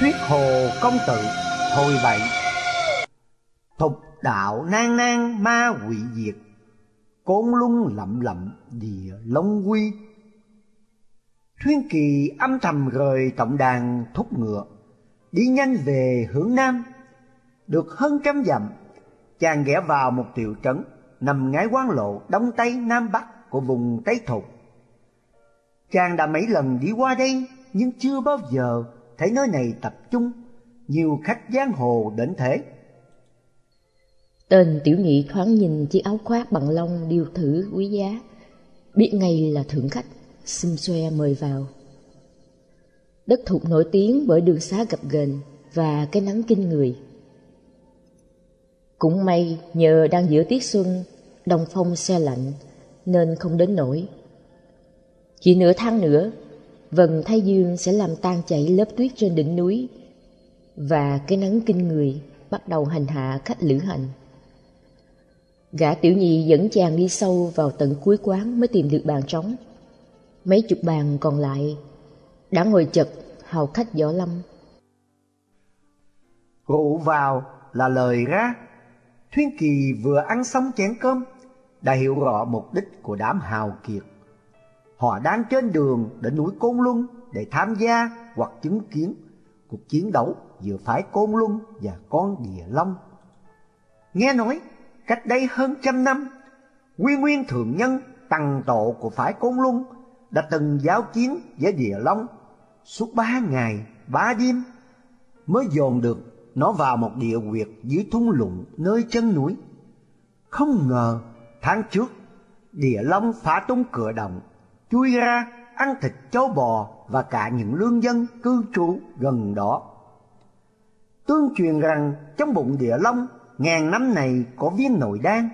thuyết hồ công tử. Thôi vậy, thục đạo nan nan ma quỷ diệt, côn luân lậm lậm địa long quy. Thuyên kỳ âm thầm rời tổng đàn thúc ngựa, đi nhanh về hướng nam. Được hơn trăm dặm, chàng ghé vào một tiểu trấn nằm ngay quan lộ đông tây nam bắc của vùng tây thục. Chàng đã mấy lần đi qua đây nhưng chưa bao giờ thấy nơi này tập trung, nhiều khách giang hồ đến thế. Tên tiểu nhị thoáng nhìn chiếc áo khoác bằng lông điêu thử quý giá. Biết ngay là thượng khách xum xoe mời vào. Đất thục nổi tiếng bởi đường xá gập ghềnh và cái nắng kinh người. Cũng may, nhờ đang giữa tiết xuân, đông phong xe lạnh nên không đến nổi. Chỉ nửa tháng nữa vầng thái dương sẽ làm tan chảy lớp tuyết trên đỉnh núi, và cái nắng kinh người bắt đầu hành hạ khách lữ hành. Gã tiểu nhị dẫn chàng đi sâu vào tận cuối quán mới tìm được bàn trống. Mấy chục bàn còn lại đã ngồi chật hầu khách võ lâm. Rượu vào là lời ra. Thuyên Kỳ vừa ăn xong chén cơm, đã hiểu rõ mục đích của đám hào kiệt. Họ đang trên đường đến núi Côn Luân để tham gia hoặc chứng kiến cuộc chiến đấu giữa phái Côn Luân và con Địa Long. Nghe nói, cách đây hơn trăm năm, Quy Nguyên Thượng Nhân, tăng tổ của phái Côn Luân, đã từng giao chiến với Địa Long suốt ba ngày, ba đêm, mới dồn được nó vào một địa quyệt dưới thung lũng nơi chân núi. Không ngờ, tháng trước, Địa Long phá tung cửa động, chui ra ăn thịt cháu bò và cả những lương dân cư trú gần đó. Tương truyền rằng trong bụng địa long ngàn năm này có viên nội đan,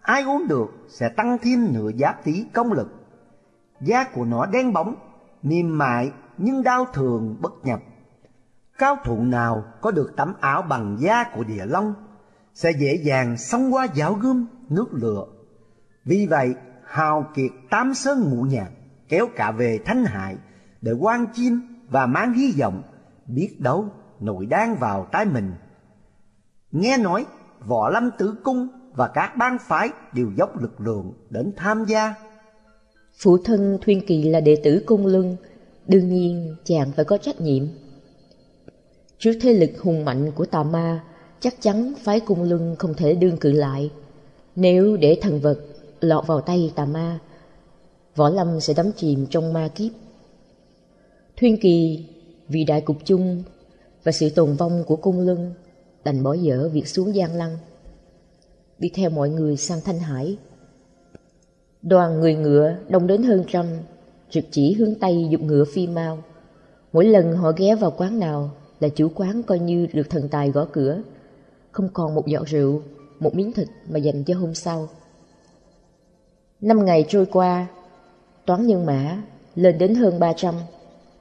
ai uống được sẽ tăng thêm nửa giá tí công lực. Da của nó đen bóng, mềm mại nhưng đau thường bất nhập. Cao thủ nào có được tấm áo bằng da của địa long sẽ dễ dàng xông qua giáo gươm nước lửa. Vì vậy, hào kiệt tám sơn ngũ nhạc kéo cả về Thanh Hải để quan chim và mang hy vọng biết đâu nội đang vào tay mình. Nghe nói võ lâm tử cung và các bang phái đều dốc lực lượng đến tham gia. Phụ thân Thuyên Kỳ là đệ tử cung luân, đương nhiên chàng phải có trách nhiệm. Trước thế lực hùng mạnh của tà ma, chắc chắn phái cung luân không thể đương cự lại. Nếu để thần vật lọt vào tay tà ma, võ lâm sẽ đắm chìm trong ma kiếp. Thuyên Kỳ vì đại cục chung và sự tồn vong của cung lưng đành bỏ dở việc xuống Giang Lăng, đi theo mọi người sang Thanh Hải. Đoàn người ngựa đông đến hơn trăm, trực chỉ hướng Tây dục ngựa phi mau. Mỗi lần họ ghé vào quán nào là chủ quán coi như được thần tài gõ cửa, không còn một giọt rượu, một miếng thịt mà dành cho hôm sau. Năm ngày trôi qua, toán nhân mã lên đến hơn 300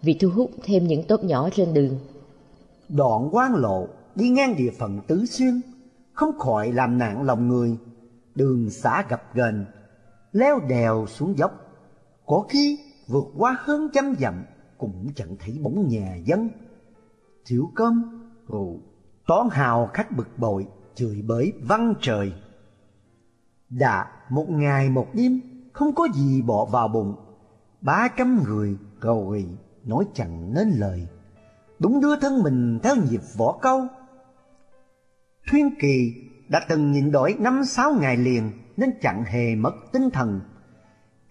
vì thu hút thêm những tốt nhỏ trên đường. Đoạn quan lộ đi ngang địa phận Tứ Xuyên, không khỏi làm nạn lòng người. Đường xã gập ghềnh, leo đèo xuống dốc, có khi vượt qua hơn trăm dặm cũng chẳng thấy bóng nhà dân. Thiếu cơm, rượu, toán hào khách bực bội, chửi bới văng trời. Đã một ngày một đêm, không có gì bỏ vào bụng, ba trăm người cầu rì nói chẳng nên lời. Đúng đưa thân mình theo nhịp võ câu. Thuyên kỳ đã từng nhịn đói năm sáu ngày liền nên chẳng hề mất tinh thần.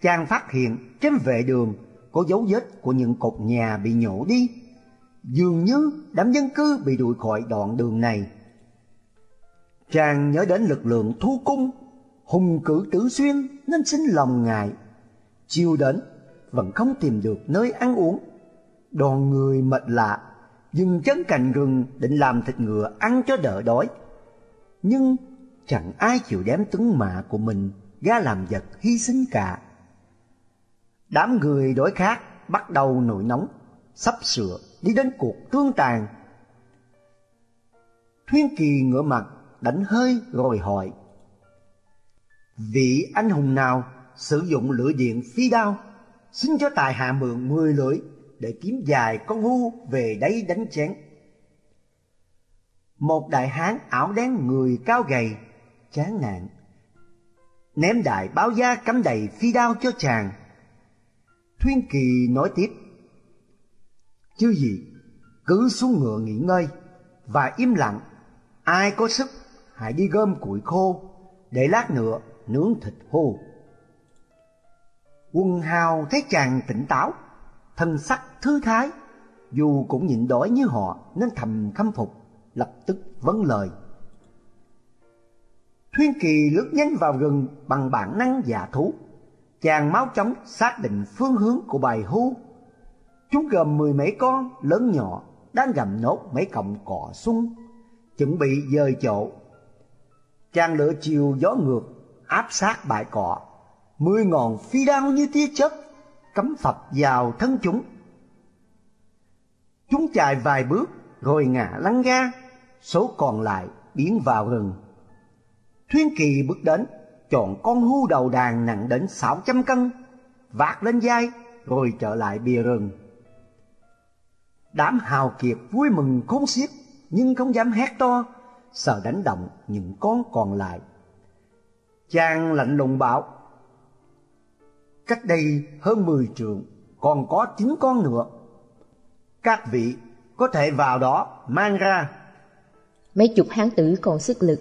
Chàng phát hiện trên vệ đường có dấu vết của những cột nhà bị nhổ đi. Dường như đám dân cư bị đuổi khỏi đoạn đường này. Chàng nhớ đến lực lượng thu cung hùng cử tử xuyên nên xin lòng ngài. Chiều đến, vẫn không tìm được nơi ăn uống. Đoàn người mệt lạ, dừng chân cạnh rừng định làm thịt ngựa ăn cho đỡ đói. Nhưng chẳng ai chịu đem tướng mạ của mình ra làm vật hy sinh cả. Đám người đói khát bắt đầu nổi nóng, sắp sửa đi đến cuộc tương tàn. Thuyên kỳ ngửa mặt, đánh hơi rồi hỏi vị anh hùng nào sử dụng lưỡi điện phi đao xin cho tài hạ mượn mười lưỡi để kiếm dài con ngu về đấy đánh chén. Một đại hán áo đen người cao gầy, chán nản. Ném đại báo gia cắm đầy phi đao cho chàng. Thuyên Kỳ nói tiếp. Chứ gì, cứ xuống ngựa nghỉ ngơi và im lặng. Ai có sức, hãy đi gom củi khô, để lát nữa nướng thịt hô. Quân hào thấy chàng tỉnh táo, thân sắc thư thái, dù cũng nhịn đói như họ nên thầm khâm phục, lập tức vấn lời. Thuyên Kỳ lướt nhanh vào rừng bằng bản năng giả thú. Chàng máu chóng xác định phương hướng của bài hưu. Chúng gồm mười mấy con lớn nhỏ đang gầm nốt mấy cọng cỏ sung, chuẩn bị dời chỗ. Chàng lựa chiều gió ngược, áp sát bãi cỏ, mười ngọn phi đao như tia chớp cắm phập vào thân chúng. Chúng chạy vài bước rồi ngã lăn ra, số còn lại biến vào rừng. Thuyên Kỳ bước đến, chọn con hưu đầu đàn nặng đến sáu trăm cân, vác lên vai rồi trở lại bìa rừng. Đám hào kiệt vui mừng khôn xiết nhưng không dám hét to, sợ đánh động những con còn lại. Chàng lạnh lùng bảo, cách đây hơn mười trường còn có chín con nữa. Các vị có thể vào đó mang ra. Mấy chục hán tử còn sức lực,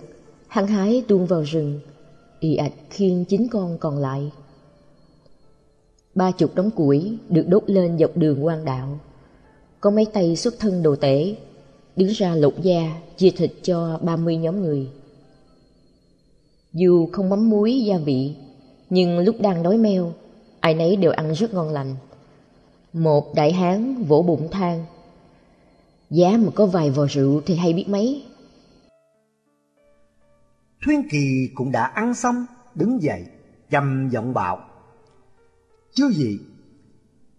hăng hái tuôn vào rừng, y ạch khiêng chín con còn lại. Ba chục đống củi được đốt lên dọc đường quan đạo. Có mấy tay xuất thân đồ tể, đứng ra lột da, chia thịt cho ba mươi nhóm người. Dù không mắm muối gia vị, nhưng lúc đang đói meo, ai nấy đều ăn rất ngon lành. Một đại hán vỗ bụng than, giá mà có vài vò rượu thì hay biết mấy. Thuyên Kỳ cũng đã ăn xong, đứng dậy, trầm giọng bảo. Chứ gì,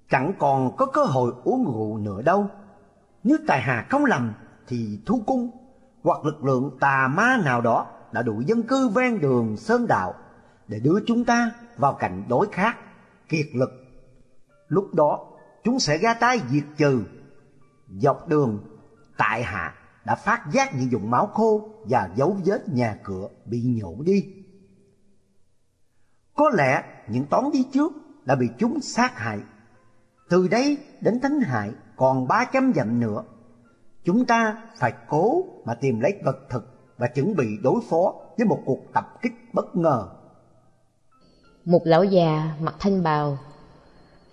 chẳng còn có cơ hội uống rượu nữa đâu. Nếu tài hà không lầm thì thu cung hoặc lực lượng tà ma nào đó đã đủ dân cư ven đường sơn đạo để đưa chúng ta vào cảnh đối khác, kiệt lực. Lúc đó chúng sẽ ra tay diệt trừ. Dọc đường, tại hạ đã phát giác những dụng máu khô và dấu vết nhà cửa bị nhổ đi. Có lẽ những toán đi trước đã bị chúng sát hại. Từ đây đến Thánh Hải còn ba trăm dặm nữa. Chúng ta phải cố mà tìm lấy vật thực và chuẩn bị đối phó với một cuộc tập kích bất ngờ. Một lão già mặc thanh bào,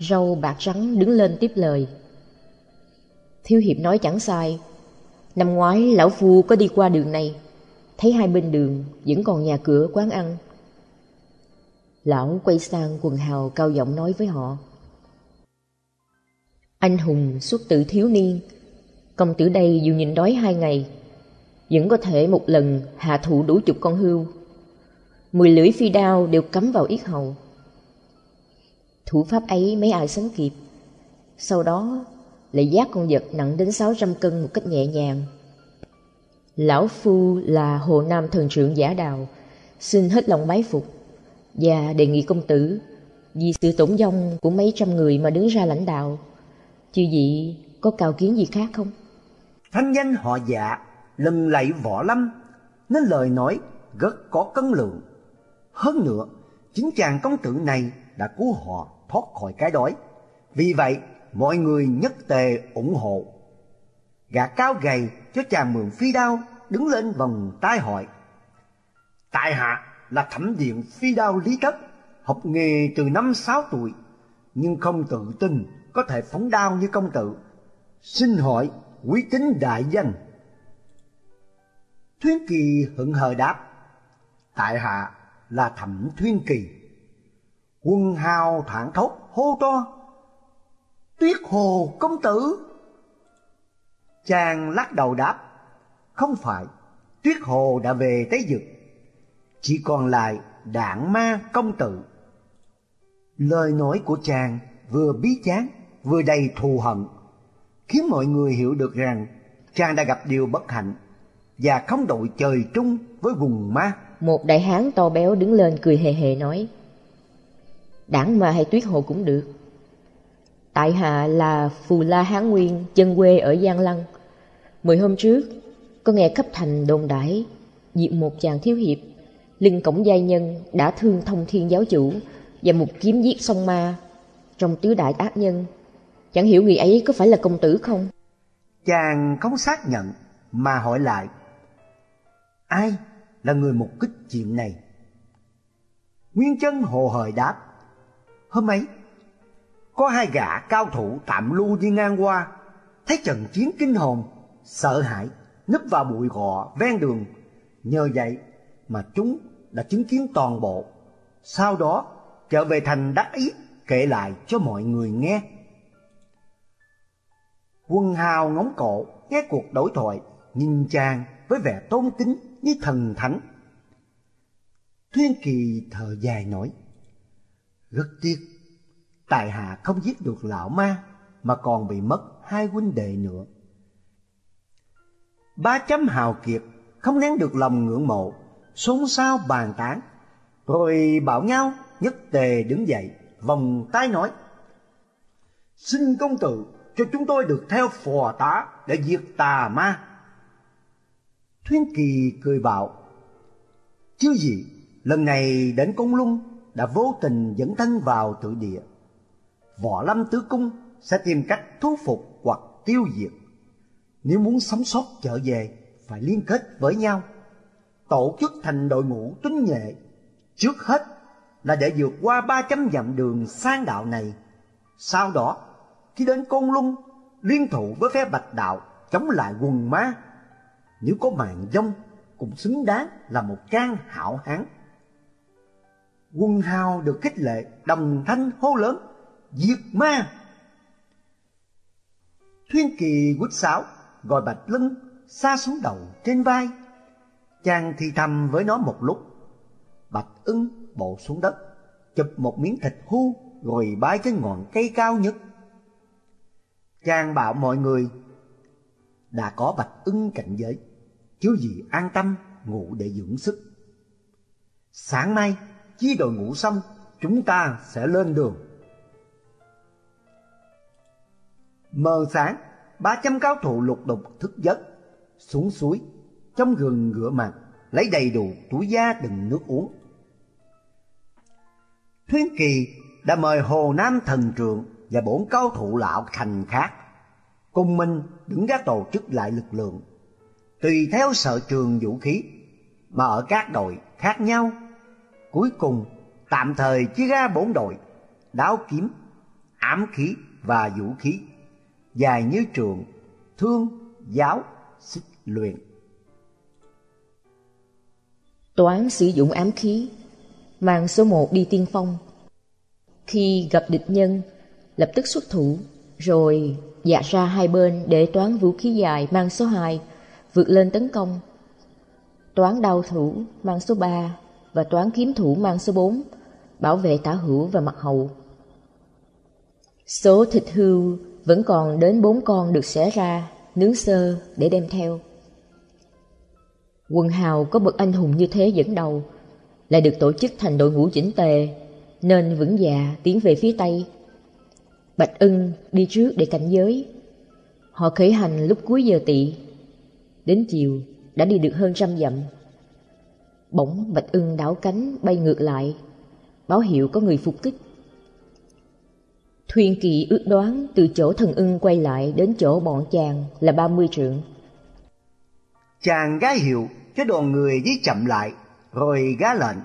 râu bạc trắng đứng lên tiếp lời. Thiếu hiệp nói chẳng sai, năm ngoái lão phu có đi qua đường này, thấy hai bên đường vẫn còn nhà cửa quán ăn. Lão quay sang quần hào cao giọng nói với họ. Anh hùng xuất tử thiếu niên, công tử đây dù nhìn đói hai ngày, vẫn có thể một lần hạ thủ đủ chục con hươu. Mười lưỡi phi đao đều cắm vào yết hầu. Thủ pháp ấy mấy ai sánh kịp. Sau đó lại giác con vật nặng đến 600 cân một cách nhẹ nhàng. Lão Phu là Hồ Nam Thần trưởng Giả Đào, xin hết lòng bái phục và đề nghị công tử vì sự tổn vong của mấy trăm người mà đứng ra lãnh đạo. Chư vị có cao kiến gì khác không? thánh danh họ dạ, lừng lẫy võ lâm, nên lời nói rất có cân lượng. Hơn nữa, chính chàng công tử này đã cứu họ thoát khỏi cái đói. Vì vậy, mọi người nhất tề ủng hộ. Gã cao gầy cho chàng mượn phi đao đứng lên vòng tai hỏi. Tại hạ là thẩm điện phi đao lý tất, học nghề từ năm sáu tuổi, nhưng không tự tin có thể phóng đao như công tử. Xin hỏi quý tính đại danh. Thuyên Kỳ hững hờ đáp, tại hạ là thẩm Thuyên Kỳ. Quân hào thẳng thốt hô to, Tuyết Hồ công tử. Chàng lắc đầu đáp, không phải, Tuyết Hồ đã về tới Dực, chỉ còn lại đảng ma công tử. Lời nói của chàng vừa bí chán vừa đầy thù hận, khiến mọi người hiểu được rằng chàng đã gặp điều bất hạnh và không đội trời chung với vùng ma. Một đại hán to béo đứng lên cười hề hề nói, Đảng ma hay tuyết hồ cũng được. Tại hạ là Phù La Hán Nguyên, chân quê ở Giang Lăng. Mười hôm trước, có nghe khắp thành đồn đãi Diệp một chàng thiếu hiệp Lưng cổng giai nhân đã thương thông thiên giáo chủ Và một kiếm giết song ma Trong tứ đại ác nhân Chẳng hiểu người ấy có phải là công tử không Chàng không xác nhận Mà hỏi lại Ai là người mục kích chuyện này? Nguyên chân hồ hời đáp, Hôm ấy, Có hai gã cao thủ tạm lưu đi ngang qua, Thấy trận chiến kinh hồn, Sợ hãi, núp vào bụi gọ ven đường. Nhờ vậy mà chúng đã chứng kiến toàn bộ. Sau đó, trở về thành đắc ý kể lại cho mọi người nghe. Quân hào ngóng cổ, nghe cuộc đối thoại, Nhìn chàng với vẻ tôn kính như thần thánh. Thuyên kỳ thở dài nói Rất tiếc, Tại hạ không giết được lão ma Mà còn bị mất hai huynh đệ nữa. Ba chấm hào kiệt không nén được lòng ngưỡng mộ, Xôn xao bàn tán. Rồi bảo nhau nhất tề đứng dậy, Vòng tay nói, Xin công tử cho chúng tôi được theo phò tá Để diệt tà ma. Thuyên Kỳ cười bảo Chứ gì lần này đến Công Lung Đã vô tình dẫn thân vào tự địa. Võ Lâm Tứ Cung sẽ tìm cách thu phục hoặc tiêu diệt. Nếu muốn sống sót trở về, phải liên kết với nhau. Tổ chức thành đội ngũ tinh nhuệ Trước hết là để vượt qua ba chấm dặm đường sang đạo này. Sau đó, khi đến Côn Luân Liên thủ với phe Bạch Đạo, chống lại quần ma nếu có màn dông cũng xứng đáng là một can hảo hán. Quân hào được khích lệ, đồng thanh hô lớn, Diệt ma! Thuyên kỳ quýt sáo, gọi Bạch Lân xa xuống đầu trên vai. Chàng thì thầm với nó một lúc. Bạch ưng bộ xuống đất, Chụp một miếng thịt hưu, Rồi bái cái ngọn cây cao nhất. Chàng bảo mọi người đã có bạch ưng cạnh giới. Chứ gì an tâm ngủ để dưỡng sức. Sáng mai chi đội ngủ xong Chúng ta sẽ lên đường. Mờ sáng Ba trăm cao thủ lục đục thức giấc xuống suối, trong gừng rửa mặt, lấy đầy đủ túi da đựng nước uống. Thuyên Kỳ đã mời Hồ Nam Thần Trượng và bốn cao thủ lão thành khác cùng mình đứng các tổ chức lại lực lượng tùy theo sở trường vũ khí mà ở các đội khác nhau cuối cùng tạm thời chia ra bốn đội đáo kiếm ám khí và vũ khí dài như trường thương giáo xích luyện. Toán sử dụng ám khí, mang số một đi tiên phong. Khi gặp địch nhân, lập tức xuất thủ, rồi dạ ra hai bên để toán vũ khí dài mang số 2 vượt lên tấn công. Toán đao thủ mang số 3 và toán kiếm thủ mang số 4 bảo vệ tả hữu và mặt hậu. Số thịt hưu vẫn còn đến bốn con được xẻ ra nướng sơ để đem theo. Quân hào có bậc anh hùng như thế dẫn đầu, lại được tổ chức thành đội ngũ chỉnh tề, nên vững dạ tiến về phía Tây. Bạch ưng đi trước để cảnh giới. Họ khởi hành lúc cuối giờ tỵ. Đến chiều đã đi được hơn trăm dặm. Bỗng Bạch ưng đảo cánh bay ngược lại, báo hiệu có người phục kích. Thuyền kỵ ước đoán từ chỗ thần ưng quay lại đến chỗ bọn chàng là 30 trượng. Chàng gái hiệu cho đoàn người đi chậm lại, rồi gá lệnh.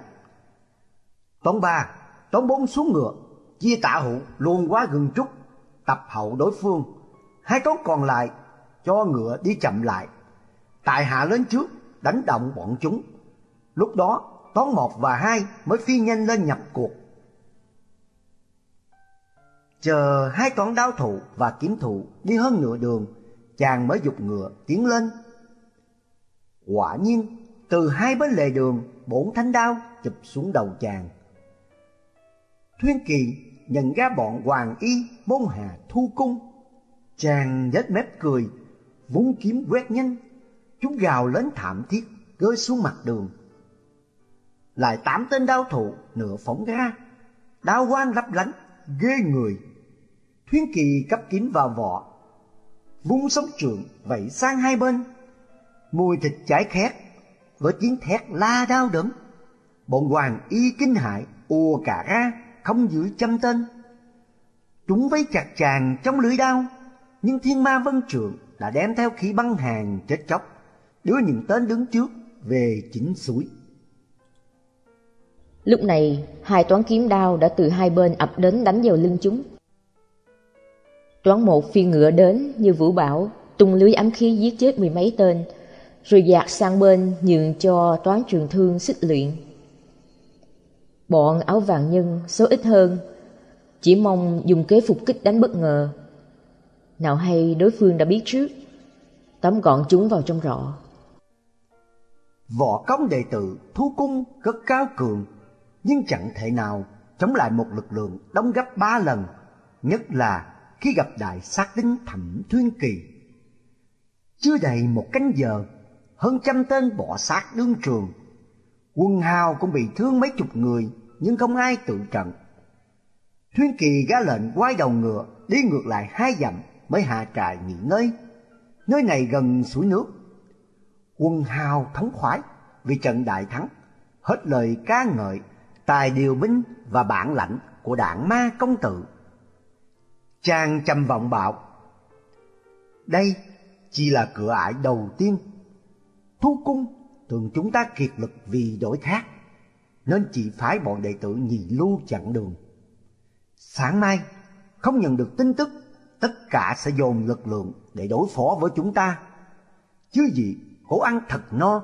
Toán ba, toán bốn xuống ngựa, chia tạ hữu luôn quá gần trúc, tập hậu đối phương. Hai toán còn lại cho ngựa đi chậm lại. Tại hạ lên trước, đánh động bọn chúng. Lúc đó, toán một và hai mới phi nhanh lên nhập cuộc. Chờ hai toán đao thủ và kiếm thủ đi hơn nửa đường, chàng mới dục ngựa tiến lên. Quả nhiên, từ hai bên lề đường, bốn thanh đao chụp xuống đầu chàng. Thuyên Kỳ nhận ra bọn Hoàng Y, Môn Hà thu cung. Chàng nhếch mép cười, vung kiếm quét nhanh, chúng gào lớn thảm thiết, rơi xuống mặt đường. Lại tám tên đao thủ nửa phóng ra, đao quang lấp lánh, ghê người. Thuyên Kỳ cấp kiếm vào vỏ, vung sóng trường vẩy sang hai bên. Mùi thịt cháy khét với tiếng thét la đau đớn. Bọn hoàng y kinh hại ùa cả ra không giữ chăm tên. Chúng vây chặt chàng trong lưới đao, nhưng thiên ma vân trượng đã đem theo khí băng hàng chết chóc, đưa những tên đứng trước về chính suối. Lúc này, hai toán kiếm đao đã từ hai bên ập đến đánh vào lưng chúng. Toán một phi ngựa đến như vũ bảo, tung lưới ám khí giết chết mười mấy tên, rồi dạt sang bên nhường cho toán trường thương xích luyện. Bọn áo vàng nhân số ít hơn, chỉ mong dùng kế phục kích đánh bất ngờ. Nào hay đối phương đã biết trước, tóm gọn chúng vào trong rọ. Võ công đệ tử thu cung cất cao cường, nhưng chẳng thể nào chống lại một lực lượng đóng gấp ba lần, nhất là khi gặp đại sát tính thẩm thuyên kỳ. Chưa đầy một canh giờ, hơn trăm tên bỏ sát đương trường. Quân hào cũng bị thương mấy chục người, nhưng không ai tự trận. Thuyên kỳ ra lệnh quay đầu ngựa, đi ngược lại hai dặm mới hạ trại nghỉ ngơi. Nơi này gần suối nước. Quân hào thống khoái vì trận đại thắng, hết lời ca ngợi tài điều binh và bản lãnh của đảng ma công tử. Chàng trầm vọng bảo, đây chỉ là cửa ải đầu tiên. Thu cung thường chúng ta kiệt lực vì đổi khác, nên chỉ phái bọn đệ tử nhị lưu chặn đường. Sáng mai, không nhận được tin tức, tất cả sẽ dồn lực lượng để đối phó với chúng ta. Chứ gì, cố ăn thật no,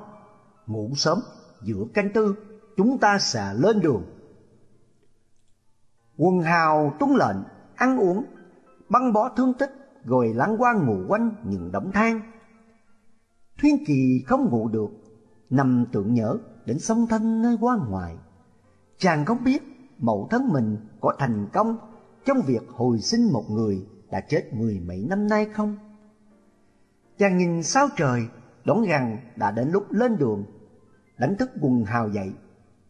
ngủ sớm, giữa canh tư, chúng ta sẽ lên đường. Quần hào tuân lệnh, ăn uống, băng bó thương tích, rồi lăn qua ngủ quanh những đống than. Thuyên Kỳ không ngủ được, nằm tưởng nhớ đến sông thân nơi quan ngoại. Chàng không biết mẫu thân mình có thành công trong việc hồi sinh một người đã chết mười mấy năm nay không? Chàng nhìn sao trời, đoán rằng đã đến lúc lên đường, đánh thức quần hào dậy.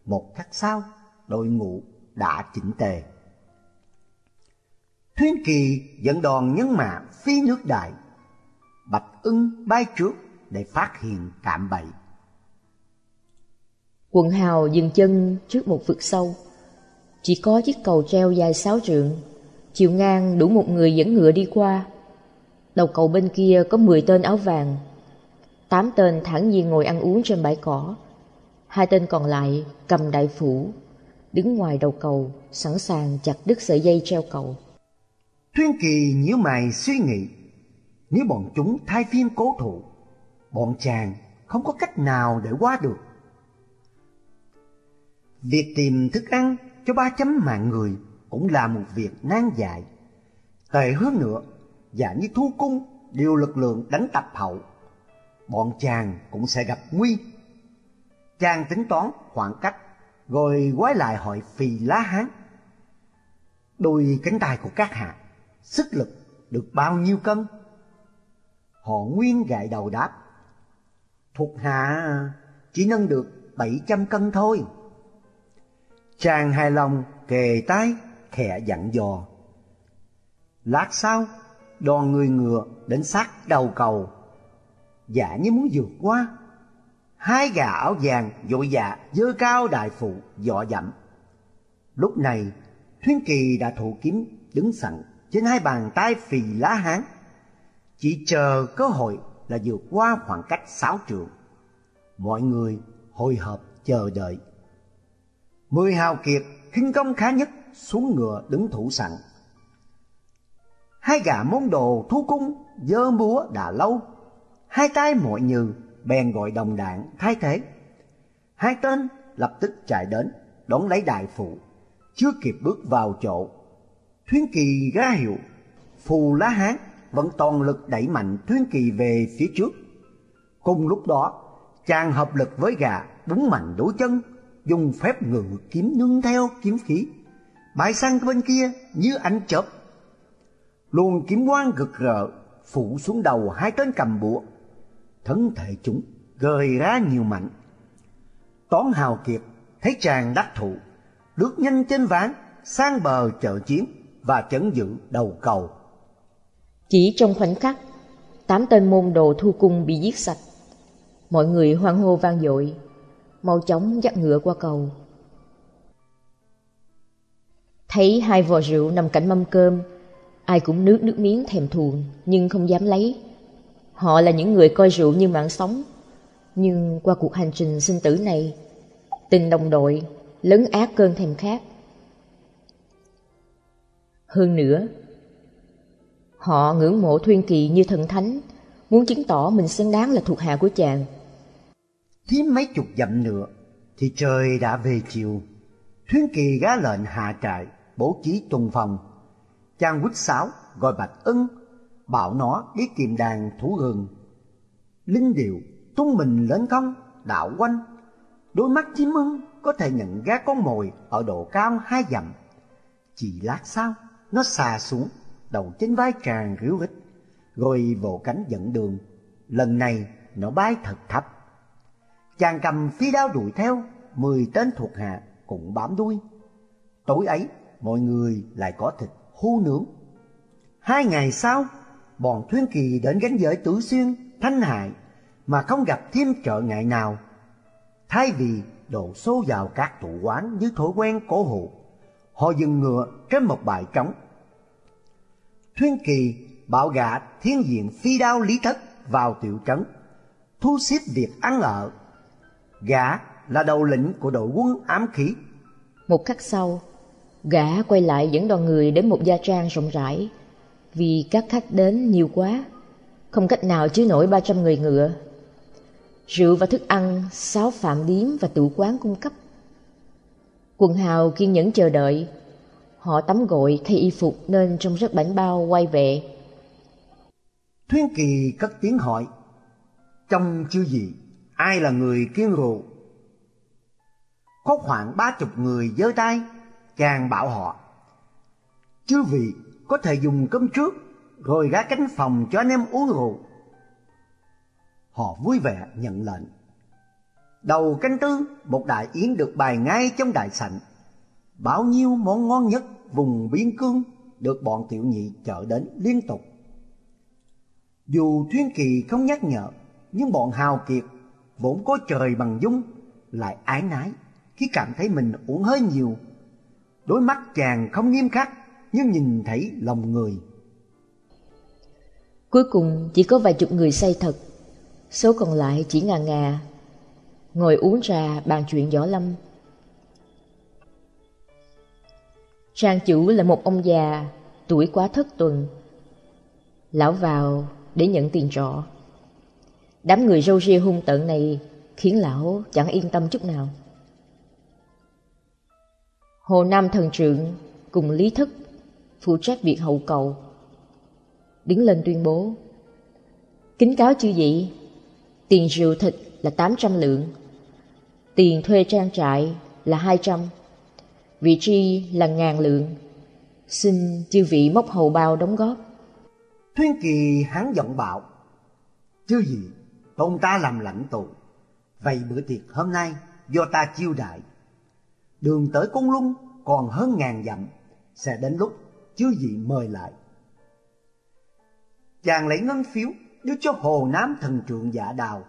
Một khắc sau, đội ngũ đã chỉnh tề. Thuyên Kỳ dẫn đoàn nhân mã phi nước đại, Bạch ưng bay trước để phát hiện cạm bẫy. Quần hào dừng chân trước một vực sâu, chỉ có chiếc cầu treo dài sáu trượng, chiều ngang đủ một người dẫn ngựa đi qua. Đầu cầu bên kia có mười tên áo vàng, tám tên thẳng nhiên ngồi ăn uống trên bãi cỏ, hai tên còn lại cầm đại phủ, đứng ngoài đầu cầu, sẵn sàng chặt đứt sợi dây treo cầu. Thuyên Kỳ nhíu mày suy nghĩ, nếu bọn chúng thay phiên cố thủ, bọn chàng không có cách nào để qua được. Việc tìm thức ăn cho ba chấm mạng người cũng là một việc nan giải. Tệ hơn nữa, giả như thu cung điều lực lượng đánh tập hậu, bọn chàng cũng sẽ gặp nguy. Chàng tính toán khoảng cách, rồi quay lại hỏi phì lá hán. Đôi cánh tay của các hạ, sức lực được bao nhiêu cân? Họ nguyên gại đầu đáp, thuộc hạ chỉ nâng được bảy trăm cân thôi. Chàng hài lòng kề tay khẽ dặn dò. Lát sau, đoàn người ngựa đến sát đầu cầu. Giả như muốn vượt qua. Hai gà áo vàng vội dạ dơ cao đại phụ dọ dẫm. Lúc này, Thuyên Kỳ đã thủ kiếm đứng sẵn trên hai bàn tay phì lá hán. Chỉ chờ cơ hội là vượt qua khoảng cách sáu trường. Mọi người hồi hộp chờ đợi. Mười hào kiệt khinh công khá nhất xuống ngựa đứng thủ sẵn. Hai gã môn đồ thu cung dơ búa đã lâu, hai tay mọi nhừ bèn gọi đồng đạn thay thế. Hai tên lập tức chạy đến đón lấy đại phụ, chưa kịp bước vào chỗ. Thuyên Kỳ ra hiệu, phù lá hán vẫn toàn lực đẩy mạnh Thuyên Kỳ về phía trước. Cùng lúc đó, chàng hợp lực với gà búng mạnh đối chân, dùng phép ngự kiếm nương theo kiếm khí bay sang bên kia như ánh chớp. Luồng kiếm quang cực rỡ phủ xuống đầu hai tên cầm búa. Thân thể chúng gời ra nhiều mạnh. Toán hào kiệt thấy chàng đắc thủ, lướt nhanh trên ván sang bờ chợ chiến và chấn giữ đầu cầu. Chỉ trong khoảnh khắc, tám tên môn đồ thu cung bị giết sạch. Mọi người hoan hô vang dội, mau chóng dắt ngựa qua cầu. Thấy hai vò rượu nằm cạnh mâm cơm, ai cũng nước nước miếng thèm thuồng nhưng không dám lấy. Họ là những người coi rượu như mạng sống, nhưng qua cuộc hành trình sinh tử này, tình đồng đội lấn át cơn thèm khát. Hơn nữa, họ ngưỡng mộ Thuyên Kỳ như thần thánh, muốn chứng tỏ mình xứng đáng là thuộc hạ của chàng. Thêm mấy chục dặm nữa thì trời đã về chiều. Thuyên Kỳ gá lệnh hạ trại, bố trí tuần phòng. Chàng quýt sáo gọi Bạch ưng bảo nó đi tìm đàn thủ gừng Linh điệu tung mình lên không, đảo quanh. Đôi mắt chim ưng có thể nhận ra con mồi ở độ cao hai dặm. Chỉ lát sau, nó xà xuống, đầu trên vai tràn ríu rít, rồi vỗ cánh dẫn đường. Lần này nó bay thật thấp. Chàng cầm phi đao đuổi theo, mười tên thuộc hạ cũng bám đuôi. Tối ấy, mọi người lại có thịt hưu nướng. Hai ngày sau, bọn thuyên kỳ đến gánh giới Tử Xuyên, Thanh Hải mà không gặp thêm trợ ngại nào. Thay vì đổ xô vào các tủ quán như thói quen cổ hủ, họ dừng ngựa trên một bãi trống. Thuyên kỳ bảo gạ thiên diện phi đao lý thất vào tiểu trấn, thu xếp việc ăn ở. Gã là đầu lĩnh của đội quân ám khí. Một khắc sau, gã quay lại dẫn đoàn người đến một gia trang rộng rãi, vì các khách đến nhiều quá, không cách nào chứa nổi 300 người ngựa. Rượu và thức ăn, sáu phạm điếm và tử quán cung cấp. Quần hào kiên nhẫn chờ đợi, họ tắm gội thay y phục nên trông rất bảnh bao quay về. Thuyên Kỳ cất tiếng hỏi, trong chưa gì, ai là người kiên rượu? Có khoảng ba chục người giơ tay, chàng bảo họ, chư vị có thể dùng cơm trước, rồi ra cánh phòng cho anh em uống rượu. Họ vui vẻ nhận lệnh. Đầu canh tư, một đại yến được bày ngay trong đại sảnh. Bao nhiêu món ngon nhất vùng biên cương được bọn tiểu nhị chở đến liên tục. Dù Thuyên Kỳ không nhắc nhở, nhưng bọn hào kiệt vốn có trời bằng dung lại ái nái khi cảm thấy mình uống hơi nhiều. Đôi mắt chàng không nghiêm khắc nhưng nhìn thấy lòng người. Cuối cùng chỉ có vài chục người say thật, số còn lại chỉ ngà ngà, ngồi uống trà bàn chuyện võ lâm. Trang chủ là một ông già, tuổi quá thất tuần. Lão vào để nhận tiền trọ. Đám người râu ria hung tợn này khiến lão chẳng yên tâm chút nào. Hồ Nam Thần Trượng cùng Lý Thức phụ trách việc hậu cầu. Đứng lên tuyên bố, Kính cáo chư vị, Tiền rượu thịt là 800 lượng, Tiền thuê trang trại là 200 Vị tri là ngàn lượng Xin chư vị móc hầu bao đóng góp Thuyên Kỳ hắn giọng bạo, chư vị. Tôn ta làm lãnh tụ. Vậy bữa tiệc hôm nay, Do ta chiêu đại. Đường tới Cung Lung còn hơn ngàn dặm, Sẽ đến lúc chứ gì mời lại. Chàng lấy ngân phiếu, Đưa cho Hồ Nam thần trượng giả đào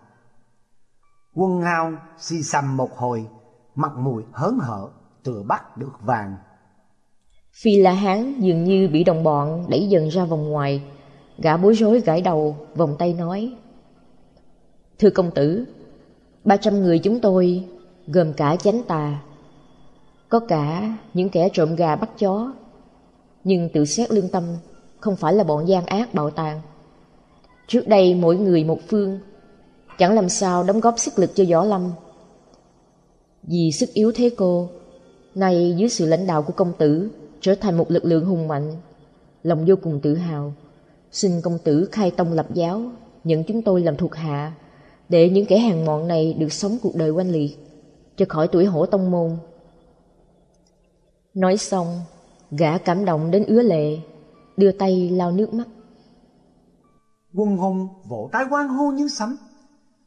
Quân hào xì xầm một hồi, Mặt mùi hớn hở, Tựa bắt được vàng. Phi La Hán dường như bị đồng bọn đẩy dần ra vòng ngoài. Gã bối rối gãi đầu, Vòng tay nói Thưa công tử, ba trăm người chúng tôi, Gồm cả chánh tà, Có cả những kẻ trộm gà bắt chó, Nhưng tự xét lương tâm Không phải là bọn gian ác bạo tàn. Trước đây mỗi người một phương, Chẳng làm sao đóng góp sức lực cho Võ Lâm. Vì sức yếu thế cô, Nay dưới sự lãnh đạo của công tử Trở thành một lực lượng hùng mạnh, Lòng vô cùng tự hào, Xin công tử khai tông lập giáo, Nhận chúng tôi làm thuộc hạ để những kẻ hàng mọn này được sống cuộc đời oanh liệt, Cho khỏi tuổi hổ tông môn. Nói xong, Gã cảm động đến ứa lệ, Đưa tay lau nước mắt. Quân hùng vỗ tay quan hô như sấm.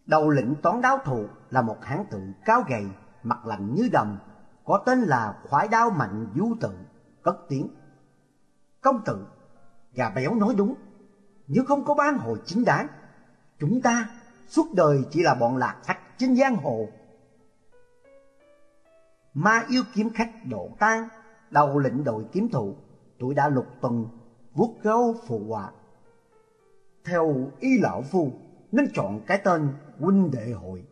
Đầu lĩnh toán đáo thụ là một hán tượng cao gầy, Mặt lạnh như đồng Có tên là khoái đao mạnh du tự, Cất tiếng. Công tử, Gà béo nói đúng Nếu không có ban hội chính đáng. Chúng ta suốt đời chỉ là bọn lạc khách trên giang hồ. Ma yêu kiếm khách độ tan, đầu lĩnh đội kiếm thủ, tuổi đã lục tuần, vuốt gấu phụ họa. Theo ý lão phu, nên chọn cái tên huynh đệ hội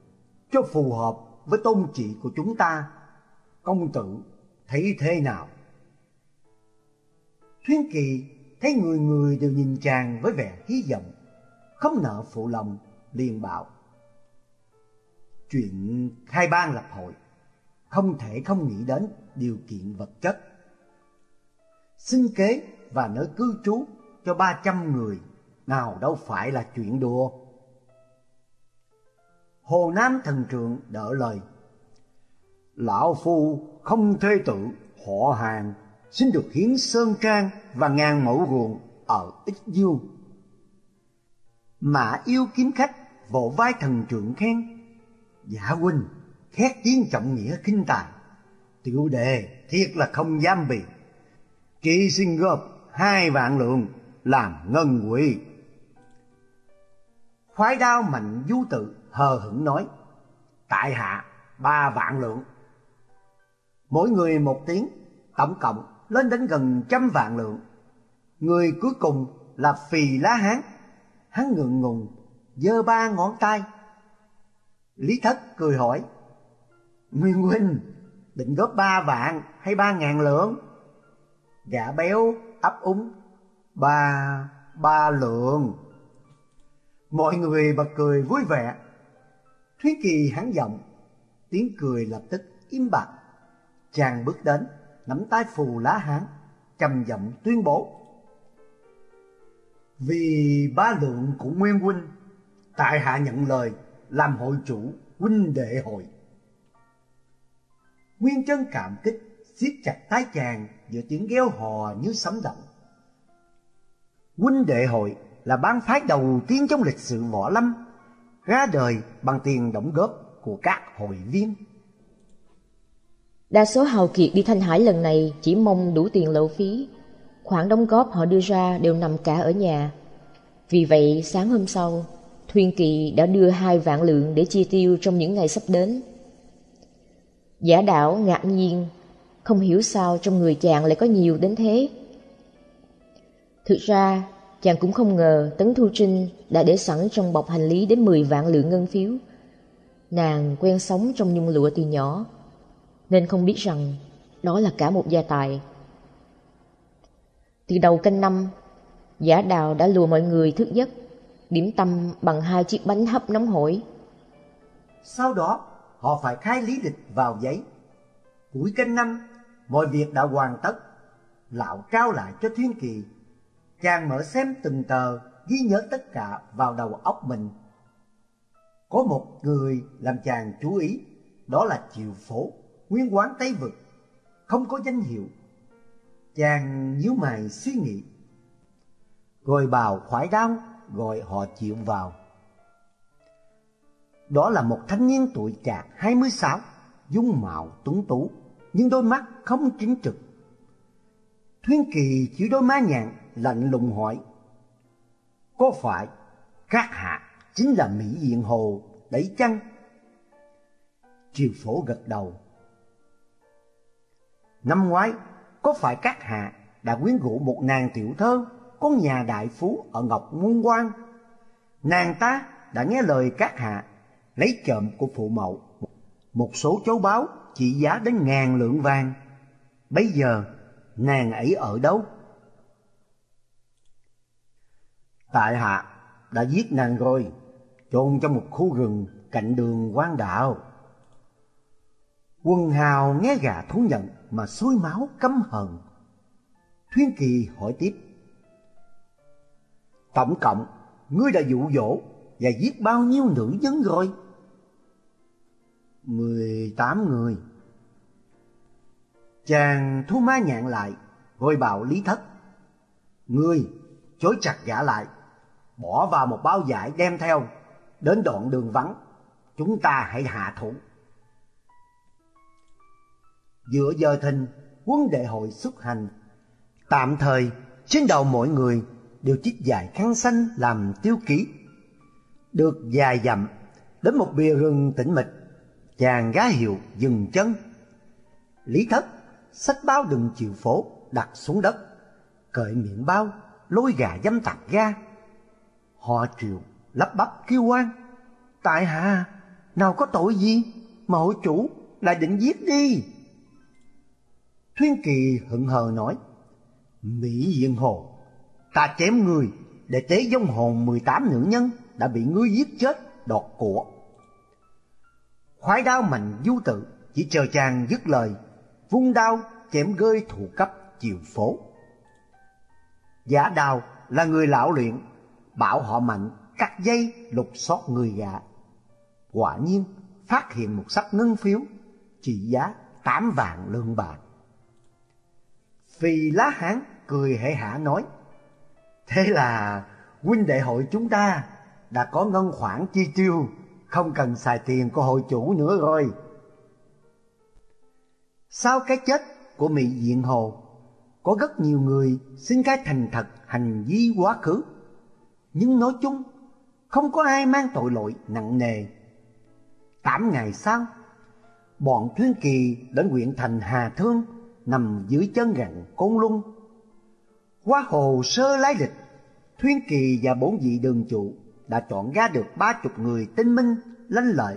cho phù hợp với tôn trị của chúng ta. Công tử thấy thế nào? Thuyên Kỳ thấy người người đều nhìn chàng với vẻ hy vọng, không nợ phụ lòng, liền bảo. Chuyện khai ban lập hội, không thể không nghĩ đến điều kiện vật chất. Sinh kế và nơi cư trú cho ba trăm người, nào đâu phải là chuyện đùa. Hồ Nam thần trượng đỡ lời. Lão Phu không thê tự họ hàng, xin được hiến sơn trang và ngàn mẫu ruộng ở Ích Dương. Mã yêu kiếm khách vỗ vai thần trưởng khen. Dạ huynh, khét chiến trọng nghĩa kinh tài. Tiểu đề thiệt là không dám bị. Chỉ xin góp hai vạn lượng làm ngân quỷ. Khoái đao mạnh du tự hờ hững nói tại hạ ba vạn lượng mỗi người một tiếng tổng cộng lên đến gần trăm vạn lượng người cuối cùng là phì lá hán hắn ngượng ngùng giơ ba ngón tay lý thất cười hỏi nguyên huynh định góp ba vạn hay ba ngàn lượng gã béo ấp úng ba ba lượng mọi người bật cười vui vẻ Thúy Kỳ hắn giọng, tiếng cười lập tức im bặt. Chàng bước đến, nắm tay phù lá hán, trầm giọng tuyên bố. Vì ba lượng của Nguyên Huynh, tại hạ nhận lời làm hội chủ huynh đệ hội. Nguyên chân cảm kích, siết chặt tay chàng giữa tiếng gheo hò như sấm động. Huynh đệ hội là bang phái đầu tiên trong lịch sử võ lâm ra đời bằng tiền đóng góp của các hội viên. Đa số hào kiệt đi Thanh Hải lần này chỉ mong đủ tiền lộ phí. Khoản đóng góp họ đưa ra đều nằm cả ở nhà. Vì vậy sáng hôm sau, Thuyên Kỳ đã đưa hai vạn lượng để chi tiêu trong những ngày sắp đến. Giả đảo ngạc nhiên, không hiểu sao trong người chàng lại có nhiều đến thế. Thực ra, Chàng cũng không ngờ Tấn Thu Trinh đã để sẵn trong bọc hành lý đến 10 vạn lượng ngân phiếu. Nàng quen sống trong nhung lụa từ nhỏ, nên không biết rằng đó là cả một gia tài. Từ đầu canh năm, giả đào đã lùa mọi người thức giấc, điểm tâm bằng hai chiếc bánh hấp nóng hổi. Sau đó, họ phải khai lý lịch vào giấy. Cuối canh năm, mọi việc đã hoàn tất. Lão trao lại cho Thiên Kỳ Chàng mở xem từng tờ, ghi nhớ tất cả vào đầu óc mình. Có một người làm chàng chú ý, đó là Triệu Phổ, nguyên quán Tây Vực, không có danh hiệu. Chàng nhíu mày suy nghĩ, rồi bào khoái đau gọi họ chịu vào. Đó là một thanh niên tuổi chạc 26, dung mạo tuấn tú, nhưng đôi mắt không chính trực. Thuyên Kỳ chỉ đôi má nhạn lạnh lùng hỏi có phải các hạ chính là mỹ diện hồ đấy chăng triều phổ gật đầu năm ngoái có phải các hạ đã quyến rũ một nàng tiểu thơ con nhà đại phú ở ngọc muôn quan nàng ta đã nghe lời các hạ lấy trộm của phụ mẫu một số châu báu trị giá đến ngàn lượng vàng bây giờ nàng ấy ở đâu Tại hạ đã giết nàng rồi, chôn trong một khu rừng cạnh đường quan đạo. Quân hào nghe gà thú nhận mà suối máu căm hận. Thuyên Kỳ hỏi tiếp. Tổng cộng, ngươi đã dụ dỗ và giết bao nhiêu nữ nhân rồi? Mười tám người. Chàng thu má nhạn lại, rồi bảo Lý Thất. Ngươi chối chặt gã lại bỏ vào một bao giải đem theo, đến đoạn đường vắng, chúng ta hãy hạ thủ. Giữa giờ thình quân đệ hội xuất hành, tạm thời trên đầu mỗi người đều chiếc dài khăn xanh làm tiêu ký. Được dài dặm, đến một bìa rừng tĩnh mịch, chàng gá hiệu dừng chân. Lý thất sách bao đừng chịu phố đặt xuống đất, cởi miệng bao, lôi gà dâm tặc ra. Họ triệu lắp bắp kêu quan, tại hạ nào có tội gì mà hội chủ lại định giết đi. Thuyên Kỳ hận hờ nói, Mỹ Diện Hồ, ta chém người để tế dông hồn 18 nữ nhân đã bị ngươi giết chết đọt của. Khoái đao mạnh du tự chỉ chờ chàng dứt lời, vung đao chém gơi thủ cấp chiều phố. Giả đào là người lão luyện, bảo họ mạnh cắt dây lục xót người gạ. Quả nhiên phát hiện một sắp ngân phiếu trị giá tám vạn lương bạc. Vì lá hán cười hệ hạ nói, Thế là huynh đệ hội chúng ta đã có ngân khoản chi tiêu, không cần xài tiền của hội chủ nữa rồi. Sau cái chết của Mỹ Diện Hồ, có rất nhiều người xin cái thành thật hành vi quá khứ. Nhưng nói chung, không có ai mang tội lỗi nặng nề. Tám ngày sau, bọn Thuyên Kỳ đến huyện thành Hà Thương nằm dưới chân gặn Côn Lung qua hồ sơ lái lịch, Thuyên Kỳ và bốn vị đường chủ đã chọn ra được ba chục người tinh minh, lanh lợi.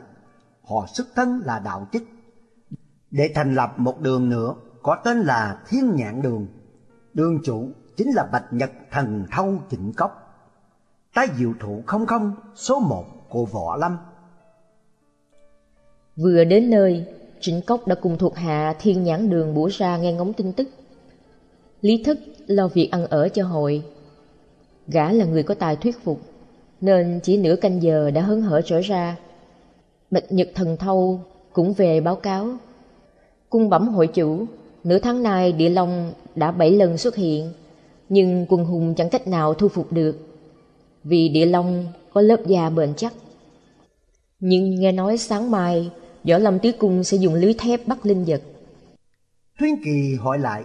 Họ xuất thân là đạo chức, để thành lập một đường nữa có tên là Thiên Nhãn Đường. Đường chủ chính là Bạch Nhật Thần Thâu Trịnh Cốc, tái diệu thủ không không số một của Võ Lâm. Vừa đến nơi, Trịnh Cốc đã cùng thuộc hạ Thiên Nhãn Đường bủa ra nghe ngóng tin tức. Lý Thức lo việc ăn ở cho hội. Gã là người có tài thuyết phục, nên chỉ nửa canh giờ đã hớn hở trở ra. Bạch Nhật Thần Thâu cũng về báo cáo. Cung bẩm hội chủ, nửa tháng nay địa long đã bảy lần xuất hiện, nhưng quân hùng chẳng cách nào thu phục được, vì địa long có lớp da bền chắc. Nhưng nghe nói sáng mai, Võ Lâm Tứ Cung sẽ dùng lưới thép bắt linh vật. Thuyên Kỳ hỏi lại,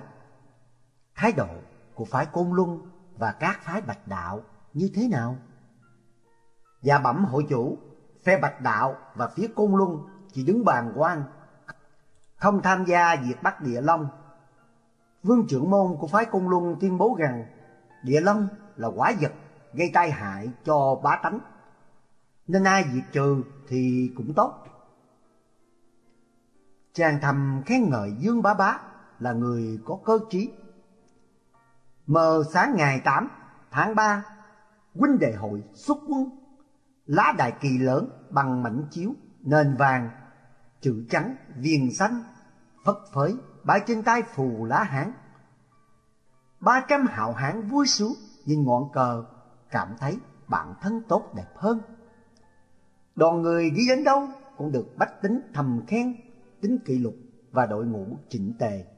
thái độ của phái Côn Luân và các phái Bạch Đạo như thế nào? Dạ bẩm hội chủ, phe Bạch Đạo và phía Côn Luân chỉ đứng bàn quan, không tham gia việc bắt địa long. Vương trưởng môn của phái Côn Luân tuyên bố rằng địa long là quái vật gây tai hại cho bá tánh, nên ai diệt trừ thì cũng tốt. Chàng thầm khen ngợi Dương Bá Bá là người có cơ trí. Mờ sáng ngày 8 tháng 3, huynh đệ hội xuất quân, lá đại kỳ lớn bằng mảnh chiếu, nền vàng, chữ trắng, viền xanh, phất phới, bãi trên tay phù lá hán. Ba trăm hạo hán vui sướng nhìn ngọn cờ, cảm thấy bản thân tốt đẹp hơn. Đoàn người đi đến đâu cũng được bách tính thầm khen, tính kỷ luật và đội ngũ chỉnh tề.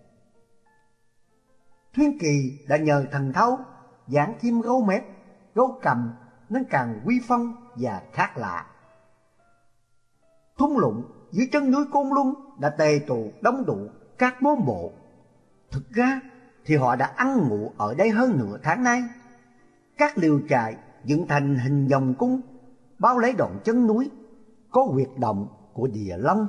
Thuyên Kỳ đã nhờ thần thấu giảng thêm gấu mép, gấu cầm nên càng quy phong và khác lạ. Thung lũng dưới chân núi Côn Luân đã tề tụ đông đủ các môn bộ. Thực ra thì họ đã ăn ngủ ở đây hơn nửa tháng nay. Các liều trại dựng thành hình vòng cung, bao lấy đoạn chân núi, có huyệt động của địa long.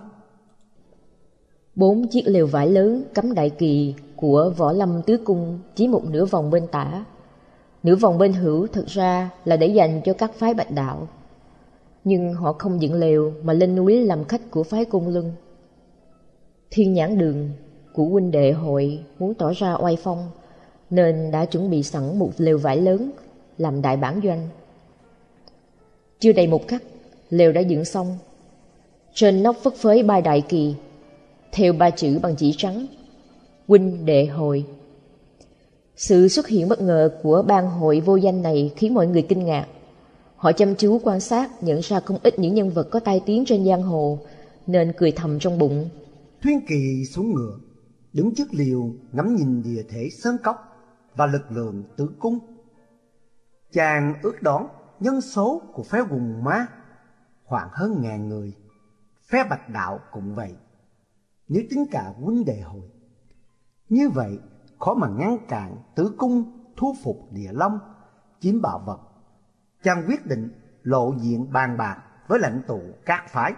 Bốn chiếc lều vải lớn cắm đại kỳ của võ lâm tứ cung chỉ một nửa vòng bên tả. Nửa vòng bên hữu thực ra là để dành cho các phái bạch đạo. Nhưng họ không dựng lều mà lên núi làm khách của phái cung lưng. Thiên nhãn đường của huynh đệ hội muốn tỏ ra oai phong nên đã chuẩn bị sẵn một lều vải lớn làm đại bản doanh. Chưa đầy một khắc, lều đã dựng xong. Trên nóc phất phới ba đại kỳ theo ba chữ bằng chỉ trắng huynh đệ hội. Sự xuất hiện bất ngờ của bang hội vô danh này khiến mọi người kinh ngạc. Họ chăm chú quan sát, nhận ra không ít những nhân vật có tai tiếng trên giang hồ, nên cười thầm trong bụng. Thuyên kỳ xuống ngựa, đứng trước liều, ngắm nhìn địa thể sơn cốc và lực lượng tử cung. Chàng ước đoán nhân số của phái vùng má khoảng hơn ngàn người. Phái bạch đạo cũng vậy. Nếu tính cả huynh đệ hội. Như vậy, khó mà ngăn cản tử cung thu phục địa long, chiếm bảo vật. Chàng quyết định lộ diện bàn bạc với lãnh tụ các phái.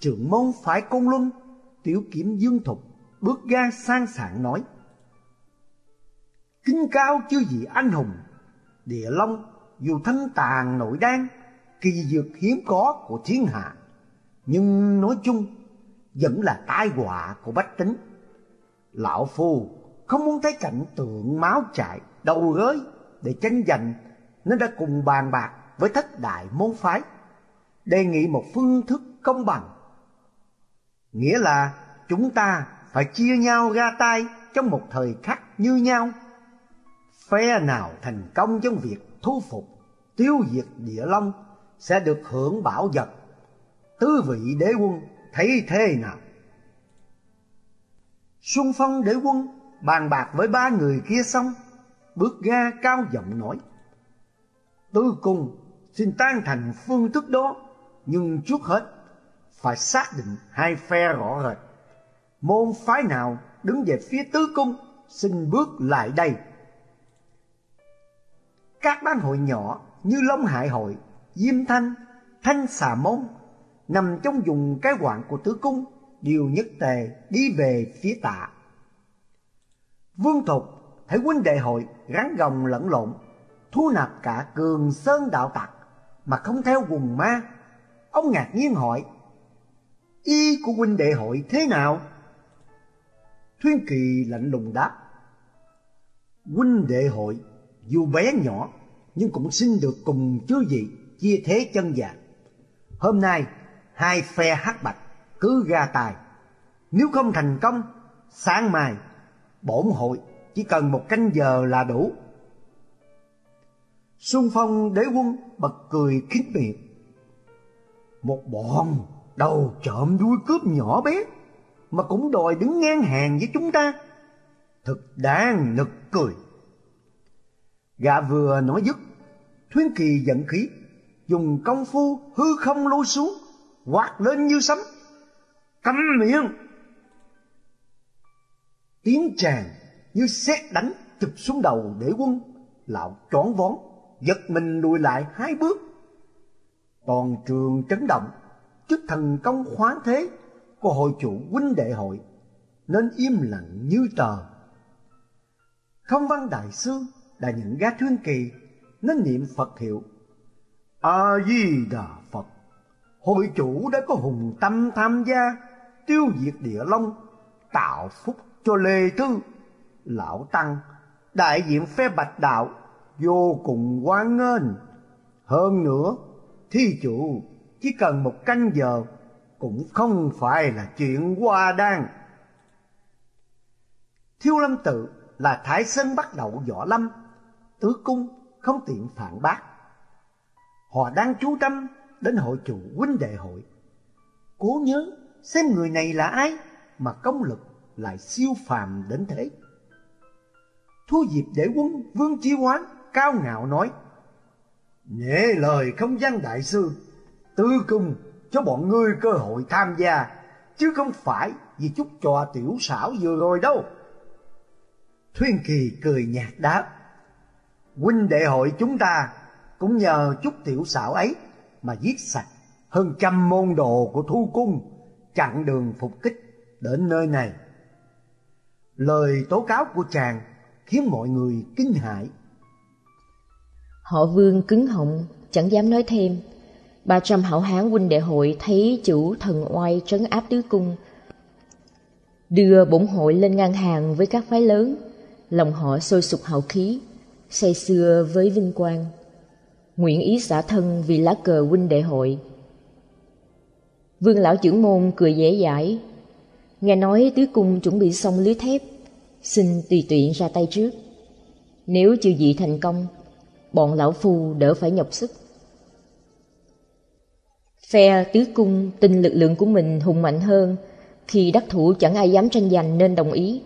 Trưởng môn phái Côn Luân, tiểu kiểm Dương Thục bước ra sang sảng nói: Kính cao chư vị anh hùng, địa long dù thân tàn nội đan, kỳ dược hiếm có của thiên hạ, nhưng nói chung vẫn là tai họa của bách tính. Lão Phu không muốn thấy cảnh tượng máu chảy, đầu gới để tranh giành nên đã cùng bàn bạc với thất đại môn phái, đề nghị một phương thức công bằng. Nghĩa là chúng ta phải chia nhau ra tay trong một thời khắc như nhau. Phe nào thành công trong việc thu phục, tiêu diệt địa long sẽ được hưởng bảo vật. Tứ vị đế quân thấy thế nào? Xuân phong để quân bàn bạc với ba người kia xong, bước ra cao giọng nói. Tư cung xin tan thành phương thức đó, nhưng trước hết phải xác định hai phe rõ rệt. Môn phái nào đứng về phía tứ cung, xin bước lại đây. Các bán hội nhỏ như Long Hải Hội, Diêm Thanh, Thanh Xà Môn nằm trong vùng cái quạng của tứ cung điều nhất tề đi về phía tạ. Vương Thục thấy huynh đệ hội gắn gồng lẫn lộn, thu nạp cả cường sơn đạo tặc mà không theo quần ma. Ông ngạc nhiên hỏi, y của huynh đệ hội thế nào? Thuyên Kỳ lạnh lùng đáp, huynh đệ hội dù bé nhỏ nhưng cũng xin được cùng chư vị chia thế chân vàng. Hôm nay hai phe hắc bạch cứ ra tài, nếu không thành công, sáng mai bổn hội chỉ cần một canh giờ là đủ. Xuân Phong đế quân bật cười khích miệng. Một bọn đầu trộm đuôi cướp nhỏ bé mà cũng đòi đứng ngang hàng với chúng ta. Thật đáng nực cười. Gã vừa nói dứt, Thuyên Kỳ giận khí, dùng công phu hư không lôi xuống, quát lên như sấm. Câm miệng! Tiếng tràn như xét đánh chụp xuống đầu để quân, lão choáng vón, giật mình lùi lại hai bước. Toàn trường chấn động, trước thần công khoáng thế của hội chủ huynh đệ hội, nên im lặng như tờ. Không văn đại sư đã nhận ra thương Kỳ nên niệm Phật hiệu A Di Đà Phật. Hội chủ đã có hùng tâm tham gia tiêu diệt địa long, tạo phúc cho Lê Tư. Lão Tăng, đại diện phe Bạch Đạo vô cùng hoan nghênh. Hơn nữa, thi chủ chỉ cần một canh giờ cũng không phải là chuyện qua đan. Thiêu Lâm Tự là Thái Sơn bắt đầu võ lâm, tứ cung không tiện phản bác. Họ đang chú tâm đến hội chủ huynh đệ hội. Cố nhớ xem người này là ai mà công lực lại siêu phàm đến thế. Thu Diệp đệ quân Vương Chi Hoán cao ngạo nói, Nể lời không gian đại sư, tư cung cho bọn ngươi cơ hội tham gia, chứ không phải vì chút trò tiểu xảo vừa rồi đâu. Thuyên Kỳ cười nhạt đáp, huynh đệ hội chúng ta cũng nhờ chút tiểu xảo ấy mà giết sạch hơn trăm môn đồ của thu cung chặn đường phục kích đến nơi này. Lời tố cáo của chàng khiến mọi người kinh hãi. Họ vương cứng họng, chẳng dám nói thêm. Ba trăm hảo hán huynh đệ hội thấy chủ thần oai trấn áp tứ cung, đưa bổn hội lên ngang hàng với các phái lớn, lòng họ sôi sục hào khí, say xưa với vinh quang. Nguyện ý xả thân vì lá cờ huynh đệ hội. Vương lão trưởng môn cười dễ dãi, nghe nói tứ cung chuẩn bị xong lưới thép, xin tùy tiện ra tay trước. Nếu chư vị thành công, bọn lão phu đỡ phải nhọc sức. Phe tứ cung tin lực lượng của mình hùng mạnh hơn, khi đắc thủ chẳng ai dám tranh giành nên đồng ý.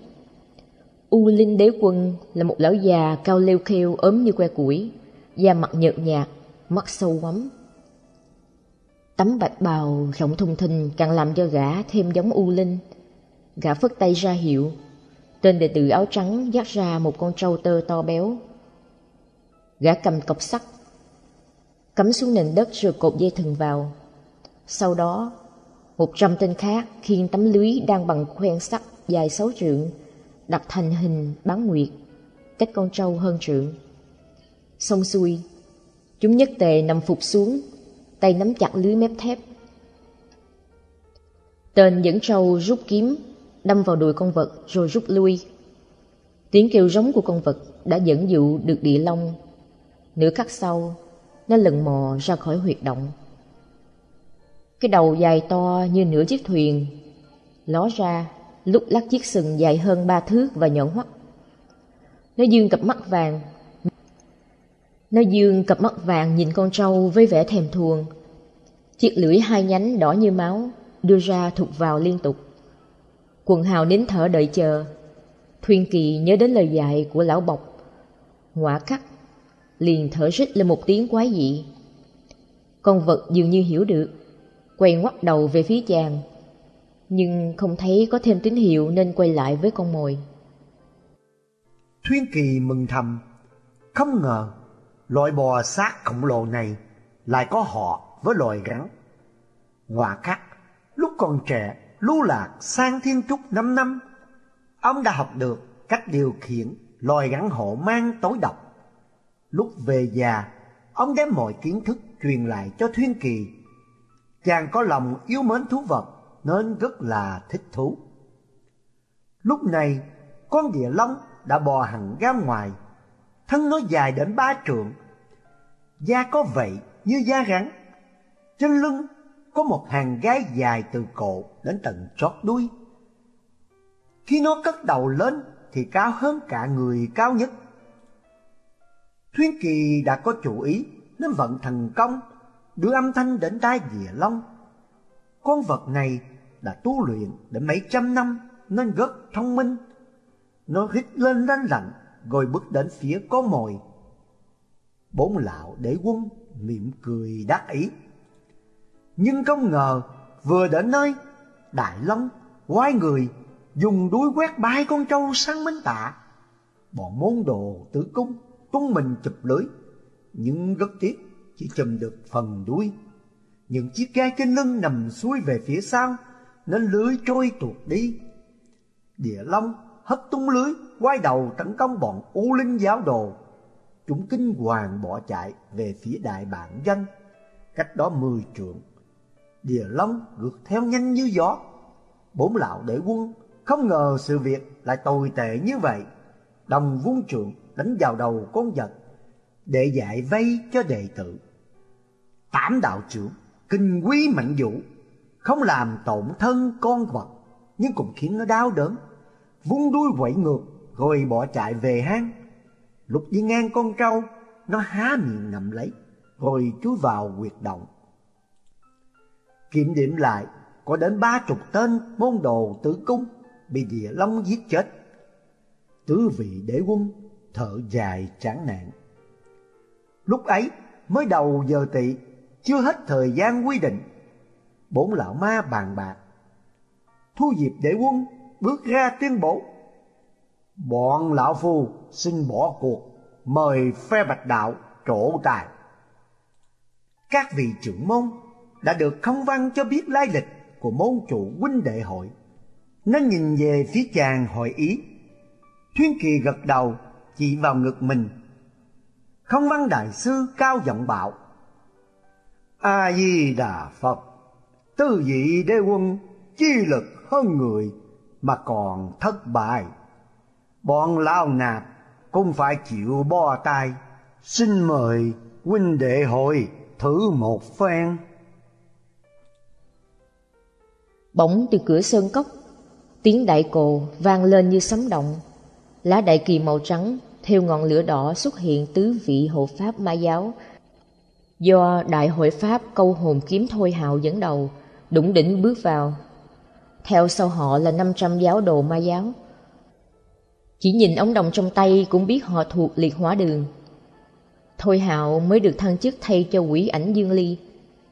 U Linh Đế Quân là một lão già cao leo kheo ốm như que củi, da mặt nhợt nhạt, mắt sâu quắm. Tấm bạch bào rộng thùng thình càng làm cho gã thêm giống U Linh. Gã phất tay ra hiệu, tên đệ tử áo trắng dắt ra một con trâu tơ to béo. Gã cầm cọc sắt, cắm xuống nền đất rồi cột dây thừng vào. Sau đó, một trăm tên khác khiêng tấm lưới đang bằng khoen sắt dài sáu trượng, đặt thành hình bán nguyệt, cách con trâu hơn trượng. Xong xuôi, chúng nhất tề nằm phục xuống, tay nắm chặt lưới mép thép. Tên dẫn trâu rút kiếm, đâm vào đùi con vật rồi rút lui. Tiếng kêu rống của con vật đã dẫn dụ được địa long. Nửa khắc sau, nó lần mò ra khỏi huyệt động. Cái đầu dài to như nửa chiếc thuyền, ló ra, lúc lắc chiếc sừng dài hơn ba thước và nhọn hoắt. Nó dương cặp mắt vàng. Nó dương cặp mắt vàng nhìn con trâu với vẻ thèm thuồng. Chiếc lưỡi hai nhánh đỏ như máu đưa ra thụt vào liên tục. Quần hào nín thở đợi chờ. Thuyên Kỳ nhớ đến lời dạy của lão bọc. Ngoả khắc, liền thở rít lên một tiếng quái dị. Con vật dường như hiểu được, quay ngoắt đầu về phía chàng, nhưng không thấy có thêm tín hiệu nên quay lại với con mồi. Thuyên Kỳ mừng thầm, không ngờ loài bò sát khổng lồ này lại có họ với loài rắn. Ngoà khắc, lúc còn trẻ, lưu lạc sang thiên trúc năm năm, ông đã học được cách điều khiển loài rắn hộ mang tối độc. Lúc về già, ông đem mọi kiến thức truyền lại cho Thuyên Kỳ. Chàng có lòng yêu mến thú vật nên rất là thích thú. Lúc này, con địa long đã bò hẳn ra ngoài, thân nó dài đến ba trượng, da có vậy như da rắn, trên lưng có một hàng gai dài từ cổ đến tận chót đuôi. Khi nó cất đầu lên thì cao hơn cả người cao nhất. Thuyên Kỳ đã có chủ ý nên vận thần công đưa âm thanh đến tai dìa long. Con vật này đã tu luyện đến mấy trăm năm nên rất thông minh. Nó hít lên lanh lạnh rồi bước đến phía con mồi. Bốn lão để quân mỉm cười đắc ý. Nhưng không ngờ vừa đến nơi, Đại Long quay người dùng đuôi quét bay con trâu sang bến tạ. Bọn môn đồ tử cung tung mình chụp lưới, nhưng rất tiếc chỉ chùm được phần đuôi. Những chiếc gai trên lưng nằm xuôi về phía sau, nên lưới trôi tuột đi. Địa Long hất tung lưới, quay đầu tấn công bọn U Linh giáo đồ. Chúng kinh hoàng bỏ chạy về phía đại bản doanh cách đó mười trượng. Địa Long gượt theo nhanh như gió. Bốn lão đệ quân không ngờ sự việc lại tồi tệ như vậy. Đồng vung trượng đánh vào đầu con vật, để dạy vây cho đệ tử. Tám đạo trưởng kinh quý mạnh vũ không làm tổn thân con vật, nhưng cũng khiến nó đau đớn. Vung đuôi quậy ngược, rồi bỏ chạy về hang lục đi ngang con trâu, nó há miệng ngậm lấy rồi chui vào quyệt động. Kiểm điểm lại, có đến ba chục tên môn đồ tử cung bị địa long giết chết. Tứ vị đế quân thở dài chán nản. Lúc ấy mới đầu giờ tỵ, chưa hết thời gian quy định. Bốn lão ma bàn bạc. Thu diệp đế quân bước ra tuyên bố. Bọn lão phu xin bỏ cuộc, mời phe bạch đạo trổ tài. Các vị trưởng môn đã được không văn cho biết lai lịch của môn chủ huynh đệ hội, nên nhìn về phía chàng hỏi ý. Thuyên Kỳ gật đầu, chỉ vào ngực mình. Không văn đại sư cao giọng bạo. A Di Đà Phật, tư vị đế quân chi lực hơn người mà còn thất bại. Bọn lao nạp cũng phải chịu bo tay, xin mời huynh đệ hội thử một phen. Bỗng từ cửa sơn cốc, tiếng đại cồ vang lên như sấm động. Lá đại kỳ màu trắng theo ngọn lửa đỏ xuất hiện tứ vị hộ pháp ma giáo. Do đại hội pháp câu hồn kiếm thôi hào dẫn đầu, đủng đỉnh bước vào. Theo sau họ là 500 giáo đồ ma giáo. Chỉ nhìn ống đồng trong tay cũng biết họ thuộc liệt hóa đường. Thôi hạo mới được thăng chức thay cho quỷ ảnh Dương Ly,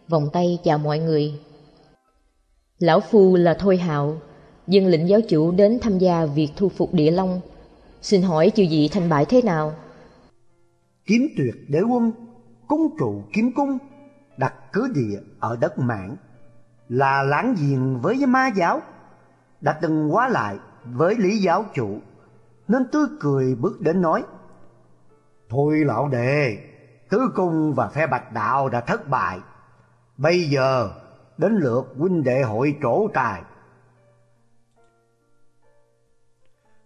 vòng tay chào mọi người. Lão Phu là Thôi Hạo, dân lĩnh giáo chủ đến tham gia việc thu phục địa long. Xin hỏi chư vị thành bại thế nào? Kiếm tuyệt đế quân cung trụ kiếm cung đặt cứ địa ở đất mạng, là láng giềng với ma giáo đã từng quá lại với lý giáo chủ nên tươi cười bước đến nói thôi lão đệ tứ cung và phe bạch đạo đã thất bại. Bây giờ đến lượt huynh đệ hội trổ tài.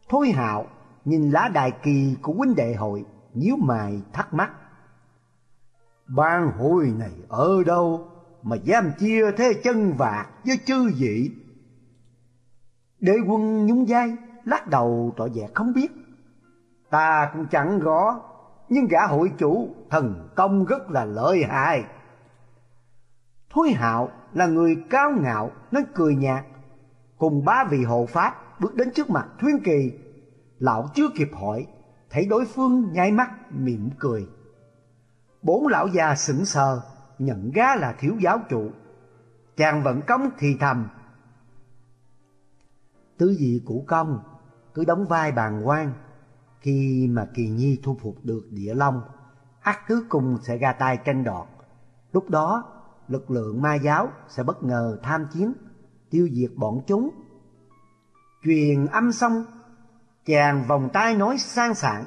Thôi hạo nhìn lá đài kỳ của huynh đệ hội nhíu mày thắc mắc. Ban hội này ở đâu mà dám chia thế chân vạc với chư vị? Đế quân nhún vai lắc đầu tỏ vẻ không biết. Ta cũng chẳng rõ, nhưng gã hội chủ thần công rất là lợi hại. Thôi hạo là người cao ngạo nên cười nhạt. Cùng ba vị hộ pháp bước đến trước mặt thuyên kỳ. Lão chưa kịp hỏi, thấy đối phương nháy mắt mỉm cười. Bốn lão già sững sờ, nhận ra là thiếu giáo chủ. Chàng vận công thì thầm. Tứ vị cũ công cứ đóng vai bàn quan khi mà kỳ nhi thu phục được địa long ắt tứ cùng sẽ ra tay tranh đoạt. Lúc đó, lực lượng ma giáo sẽ bất ngờ tham chiến, tiêu diệt bọn chúng. Truyền âm xong, chàng vòng tay nói sang sảng.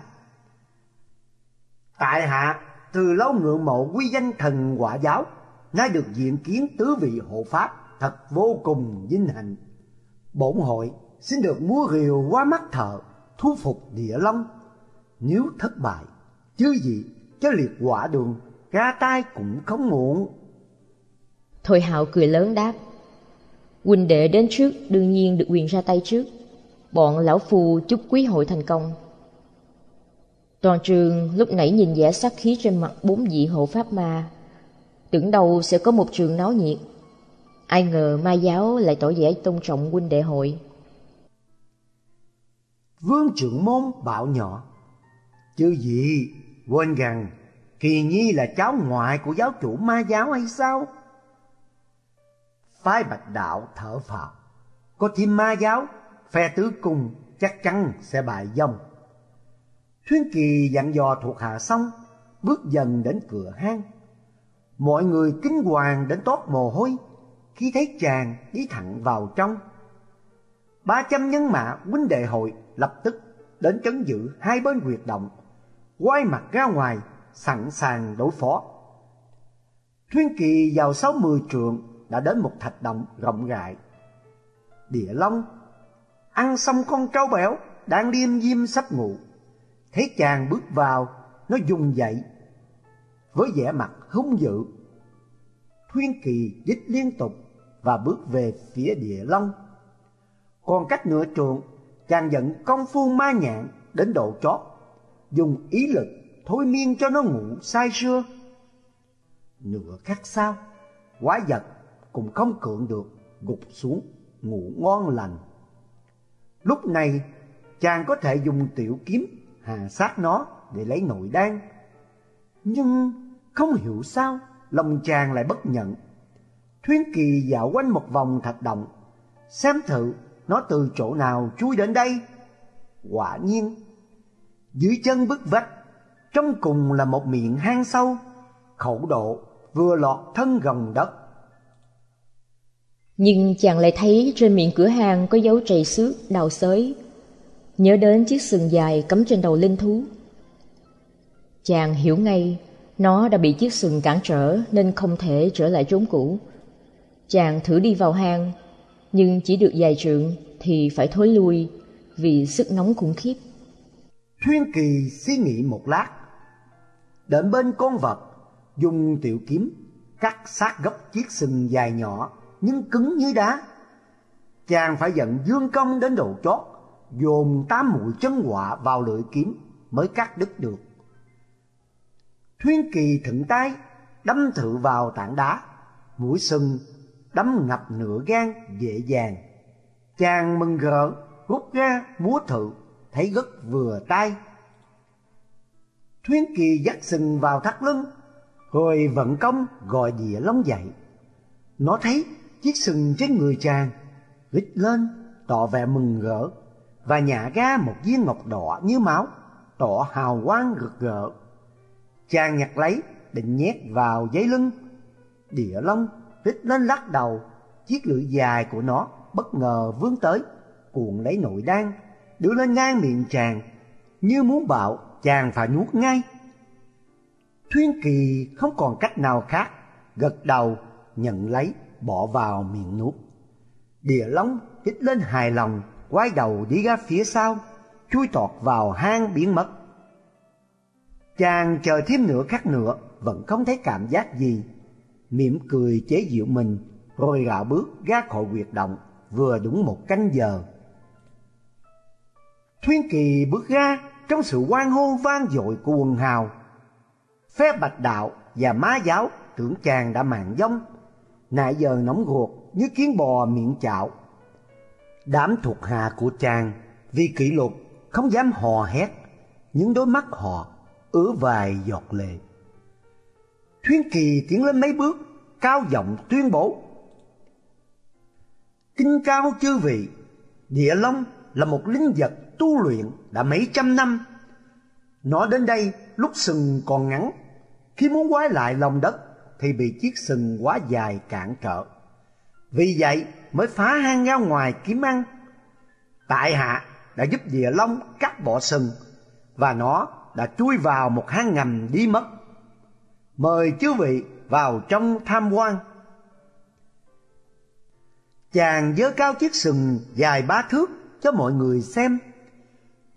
Tại hạ, từ lâu ngưỡng mộ quy danh thần quả giáo nay được diện kiến tứ vị hộ pháp thật vô cùng vinh hạnh. Bổn hội xin được múa rìu qua mắt thợ, thu phục địa long. Nếu thất bại chứ gì cho liệt quả đường, ra tay cũng không muộn. Thôi hạo cười lớn đáp, huynh đệ đến trước đương nhiên được quyền ra tay trước. Bọn lão phù chúc quý hội thành công. Toàn trường lúc nãy nhìn vẻ sắc khí trên mặt bốn vị hộ pháp ma. Tưởng đâu sẽ có một trường náo nhiệt. Ai ngờ ma giáo lại tỏ vẻ tôn trọng huynh đệ hội vương trưởng môn bạo nhỏ chứ gì quên rằng kỳ nhi là cháu ngoại của giáo chủ ma giáo hay sao? Phái bạch đạo thở phào, có thêm ma giáo, phe tứ cung chắc chắn sẽ bại dông thuyên kỳ dặn dò thuộc hạ xong, bước dần đến cửa hang. Mọi người kinh hoàng đến tốt mồ hôi, khi thấy chàng đi thẳng vào trong ba trăm nhân mã huynh đệ hội lập tức đến trấn giữ hai bên huyệt động, quay mặt ra ngoài, sẵn sàng đối phó. Thuyên kỳ vào sáu mươi trượng đã đến một thạch động rộng rãi. Địa long ăn xong con trâu béo đang liêm diêm sắp ngủ. Thấy chàng bước vào, nó dùng dậy, với vẻ mặt hung dữ. Thuyên kỳ dích liên tục và bước về phía địa long còn cách nửa trượng chàng dẫn công phu ma nhạn đến độ chót, dùng ý lực thôi miên cho nó ngủ say sưa. Nửa khắc sau, quái vật cũng không cưỡng được gục xuống, ngủ ngon lành. Lúc này, chàng có thể dùng tiểu kiếm hà sát nó để lấy nội đan. Nhưng không hiểu sao, lòng chàng lại bất nhận. Thuyên kỳ dạo quanh một vòng thạch động, xem thử nó từ chỗ nào chui đến đây? Quả nhiên, dưới chân bức vách, trong cùng là một miệng hang sâu, khẩu độ vừa lọt thân gần đất. Nhưng chàng lại thấy trên miệng cửa hàng có dấu trầy xước, đào xới. Nhớ đến chiếc sừng dài cắm trên đầu linh thú. Chàng hiểu ngay, nó đã bị chiếc sừng cản trở nên không thể trở lại trốn cũ. Chàng thử đi vào hang nhưng chỉ được dài trượng thì phải thối lui, vì sức nóng khủng khiếp. Thuyên kỳ suy nghĩ một lát. Đến bên con vật, dùng tiểu kiếm, cắt sát gốc chiếc sừng dài nhỏ, nhưng cứng như đá. Chàng phải giận dương công đến độ chót, dồn tám mũi chân họa vào lưỡi kiếm mới cắt đứt được. Thuyên kỳ thận tay, đâm thử vào tảng đá. Mũi sừng đấm ngập nửa gan dễ dàng. Chàng mừng rỡ rút ra múa thử thấy rất vừa tay. Thuyến kỳ dắt sừng vào thắt lưng, rồi vận công gọi địa lóng dậy. Nó thấy chiếc sừng trên người chàng, rít lên, tỏ vẻ mừng rỡ và nhả ra một viên ngọc đỏ như máu, tỏ hào quang rực rỡ. Chàng nhặt lấy, định nhét vào giấy lưng. Địa long rít lên lắc đầu, chiếc lưỡi dài của nó bất ngờ vươn tới, cuộn lấy nội đan, đưa lên ngang miệng chàng, như muốn bạo chàng phải nuốt ngay. Thuyên Kỳ không còn cách nào khác, gật đầu nhận lấy, bỏ vào miệng nuốt. Địa Long hít lên hài lòng, quay đầu đi ra phía sau, chui tọt vào hang biến mất. Chàng chờ thêm nửa khắc nữa, vẫn không thấy cảm giác gì. Mỉm cười chế giễu mình, rồi gạo bước ra khỏi huyệt động, vừa đúng một canh giờ. Thuyên Kỳ bước ra trong sự quan hô vang dội của quần hào. Phép bạch đạo và má giáo tưởng chàng đã mạng vong, nãy giờ nóng ruột như kiến bò miệng chạo. Đám thuộc hạ của chàng vì kỷ luật không dám hò hét, những đôi mắt họ ứa vài giọt lệ. Thuyên Kỳ tiến lên mấy bước, cao giọng tuyên bố. Kinh cao chư vị, địa long là một linh vật tu luyện đã mấy trăm năm. Nó đến đây lúc sừng còn ngắn, khi muốn quái lại lòng đất thì bị chiếc sừng quá dài cản trở. Vì vậy mới phá hang ra ngoài kiếm ăn. Tại hạ đã giúp địa long cắt bỏ sừng và nó đã chui vào một hang ngầm đi mất. Mời chư vị vào trong tham quan. Chàng dơ cao chiếc sừng dài ba thước cho mọi người xem.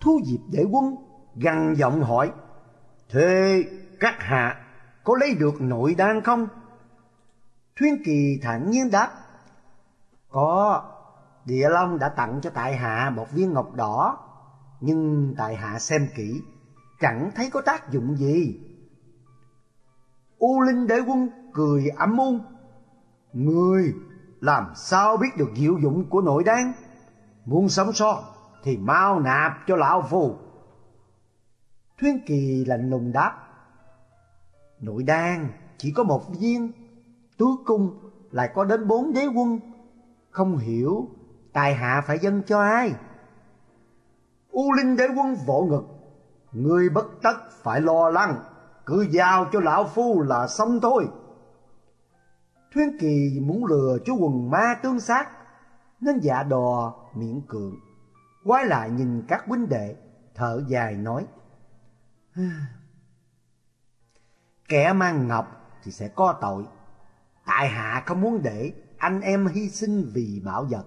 Thu Diệp để Quân gằn giọng hỏi, Thế các hạ có lấy được nội đan không? Thuyên Kỳ thản nhiên đáp, Có, Địa Long đã tặng cho tại hạ một viên ngọc đỏ, nhưng tại hạ xem kỹ, chẳng thấy có tác dụng gì. U Linh Đế Quân cười ấm u, Người làm sao biết được diệu dụng của nội đan? Muốn sống sót thì mau nạp cho lão phù. Thuyên Kỳ lạnh lùng đáp, Nội đan chỉ có một viên, tứ cung lại có đến bốn đế quân, không hiểu tài hạ phải dâng cho ai. U Linh đế quân vỗ ngực, người bất tất phải lo lắng, cứ giao cho lão phu là xong thôi. Thuyên Kỳ muốn lừa chú quần ma tương sát, nên dạ đò miệng cường. Quay lại nhìn các huynh đệ, thở dài nói. Kẻ mang ngọc thì sẽ có tội. Tại hạ không muốn để anh em hy sinh vì bảo vật.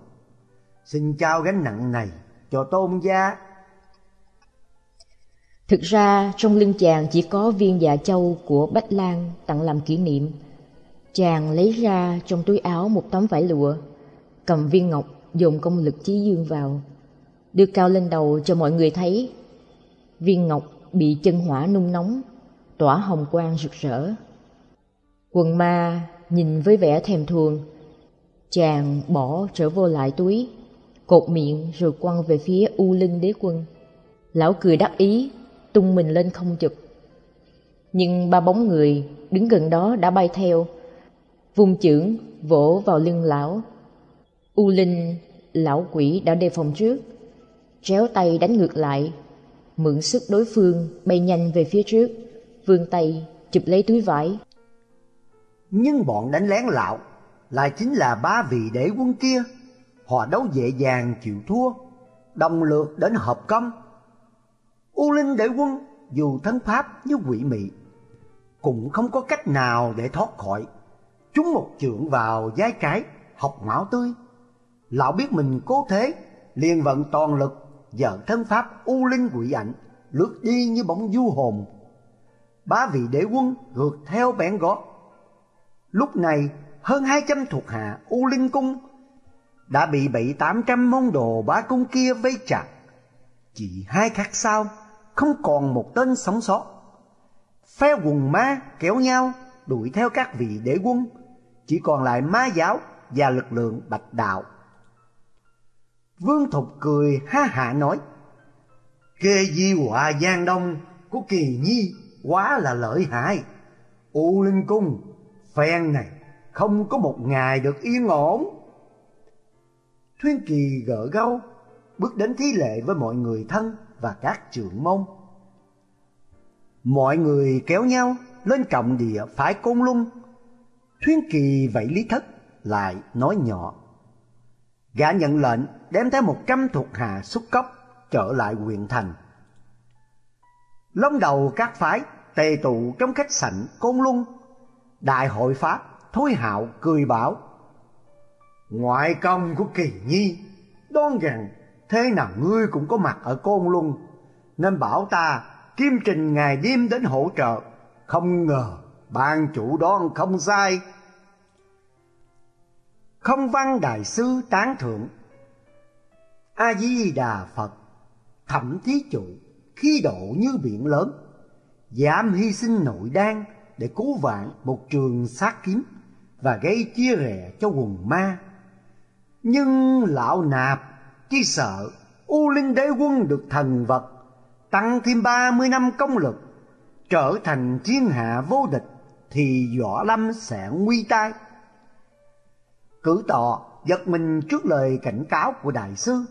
Xin trao gánh nặng này cho tôn gia. Thực ra trong lưng chàng chỉ có viên dạ châu của Bách Lan tặng làm kỷ niệm. Chàng lấy ra trong túi áo một tấm vải lụa, cầm viên ngọc dồn công lực chí dương vào, đưa cao lên đầu cho mọi người thấy. Viên ngọc bị chân hỏa nung nóng, tỏa hồng quang rực rỡ. Quần ma nhìn với vẻ thèm thuồng, chàng bỏ trở vô lại túi, cột miệng rồi quăng về phía U Linh đế quân. Lão cười đắc ý, tung mình lên không chụp. Nhưng ba bóng người đứng gần đó đã bay theo, vùng chưởng vỗ vào lưng lão. U Linh, lão quỷ đã đề phòng trước, chéo tay đánh ngược lại, mượn sức đối phương bay nhanh về phía trước, vươn tay chụp lấy túi vải. Nhưng bọn đánh lén lão lại chính là ba vị đế quân kia. Họ đấu dễ dàng chịu thua, đồng lượt đến hợp công. U Linh đệ quân dù thân pháp như quỷ mị, cũng không có cách nào để thoát khỏi. Chúng một trượng vào giái trái học máu tươi. Lão biết mình cố thế, liền vận toàn lực, dở thân pháp U Linh quỷ ảnh, lướt đi như bóng du hồn. Bá vị đế quân rượt theo bẻn gót. Lúc này hơn hai trăm thuộc hạ U Linh Cung đã bị bảy tám trăm môn đồ bá cung kia vây chặt. Chỉ hai khắc sau, không còn một tên sống sót. Phe quần ma kéo nhau đuổi theo các vị đế quân, chỉ còn lại ma giáo và lực lượng bạch đạo. Vương Thục cười ha hạ nói, Kê di họa Giang Đông của Kỳ Nhi quá là lợi hại. U Linh Cung, phen này không có một ngày được yên ổn. Thuyên Kỳ gỡ gâu, bước đến thí lệ với mọi người thân và các trưởng môn. Mọi người kéo nhau lên trọng địa phái côn lung, thuyên kỳ vậy lý thất lại nói nhỏ gã nhận lệnh đem theo một trăm thuộc hạ xuất cốc trở lại huyện thành long đầu các phái tề tụ trong khách sảnh côn lung, đại hội pháp thôi hạo cười bảo ngoại công của kỳ nhi đoan rằng thế nào ngươi cũng có mặt ở côn luân, nên bảo ta kim trình ngày đêm đến hỗ trợ, không ngờ ban chủ đoan không sai. Không văn đại sư tán thượng a di đà phật, thẩm thí chủ, khí độ như biển lớn, dám hy sinh nội đan để cứu vạn một trường sát kiếm và gây chia rẽ cho quần ma. Nhưng lão nạp chỉ sợ, u linh đế quân được thần vật, tăng thêm ba mươi năm công lực, trở thành thiên hạ vô địch thì võ lâm sẽ nguy tai. Cử tọ giật mình trước lời cảnh cáo của đại sư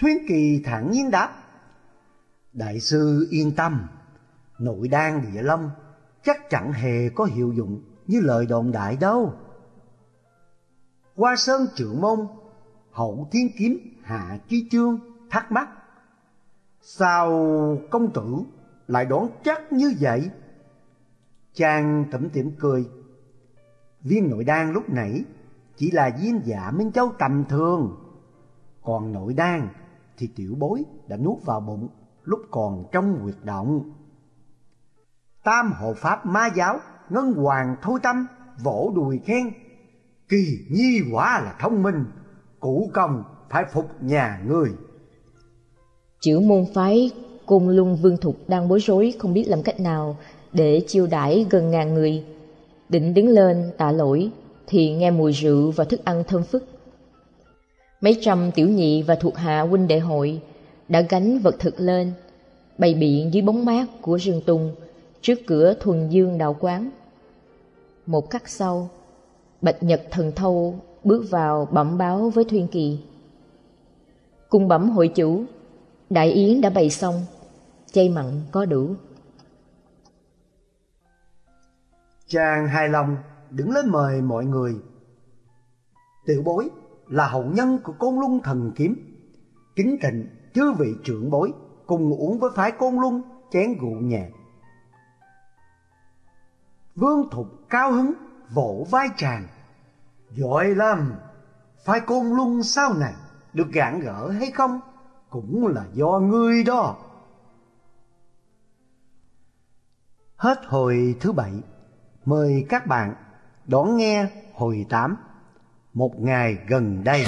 Thuyến kỳ thản nhiên đáp, đại sư yên tâm, nội đan địa long chắc chẳng hề có hiệu dụng như lời đồn đại đâu. Qua sơn trưởng môn, hậu thiên kiếm hạ chi chương thắc mắc, sao công tử lại đoán chắc như vậy? Chàng tẩm tiệm cười, viên nội đan lúc nãy chỉ là viên dạ minh châu tầm thường, còn nội đan thì tiểu bối đã nuốt vào bụng lúc còn trong huyệt động. Tam hộ pháp ma giáo ngân hoàng thôi tâm, vỗ đùi khen, kỳ nhi quả là thông minh cụ công phải phục nhà người chữ môn phái cung luân vương thục đang bối rối, không biết làm cách nào để chiêu đãi gần ngàn người. Định đứng lên, tạ lỗi, thì nghe mùi rượu và thức ăn thơm phức. Mấy trăm tiểu nhị và thuộc hạ huynh đệ hội đã gánh vật thực lên, bày biện dưới bóng mát của rừng tùng trước cửa thuần dương đạo quán. Một khắc sau, bạch nhật thần thâu bước vào bẩm báo với thuyên kỳ cung bẩm hội chủ, đại yến đã bày xong, chay mặn có đủ. Chàng hài lòng đứng lên mời mọi người. Tiểu bối là hậu nhân của côn luân thần kiếm. Kính thịnh chư vị trưởng bối cùng uống với phái côn luân chén rượu nhẹ. Vương thục cao hứng vỗ vai chàng. Giỏi lắm, phái côn luân sau này? Được gạn gỡ hay không cũng là do ngươi đó. Hết hồi thứ bảy, mời các bạn đón nghe hồi tám, một ngày gần đây.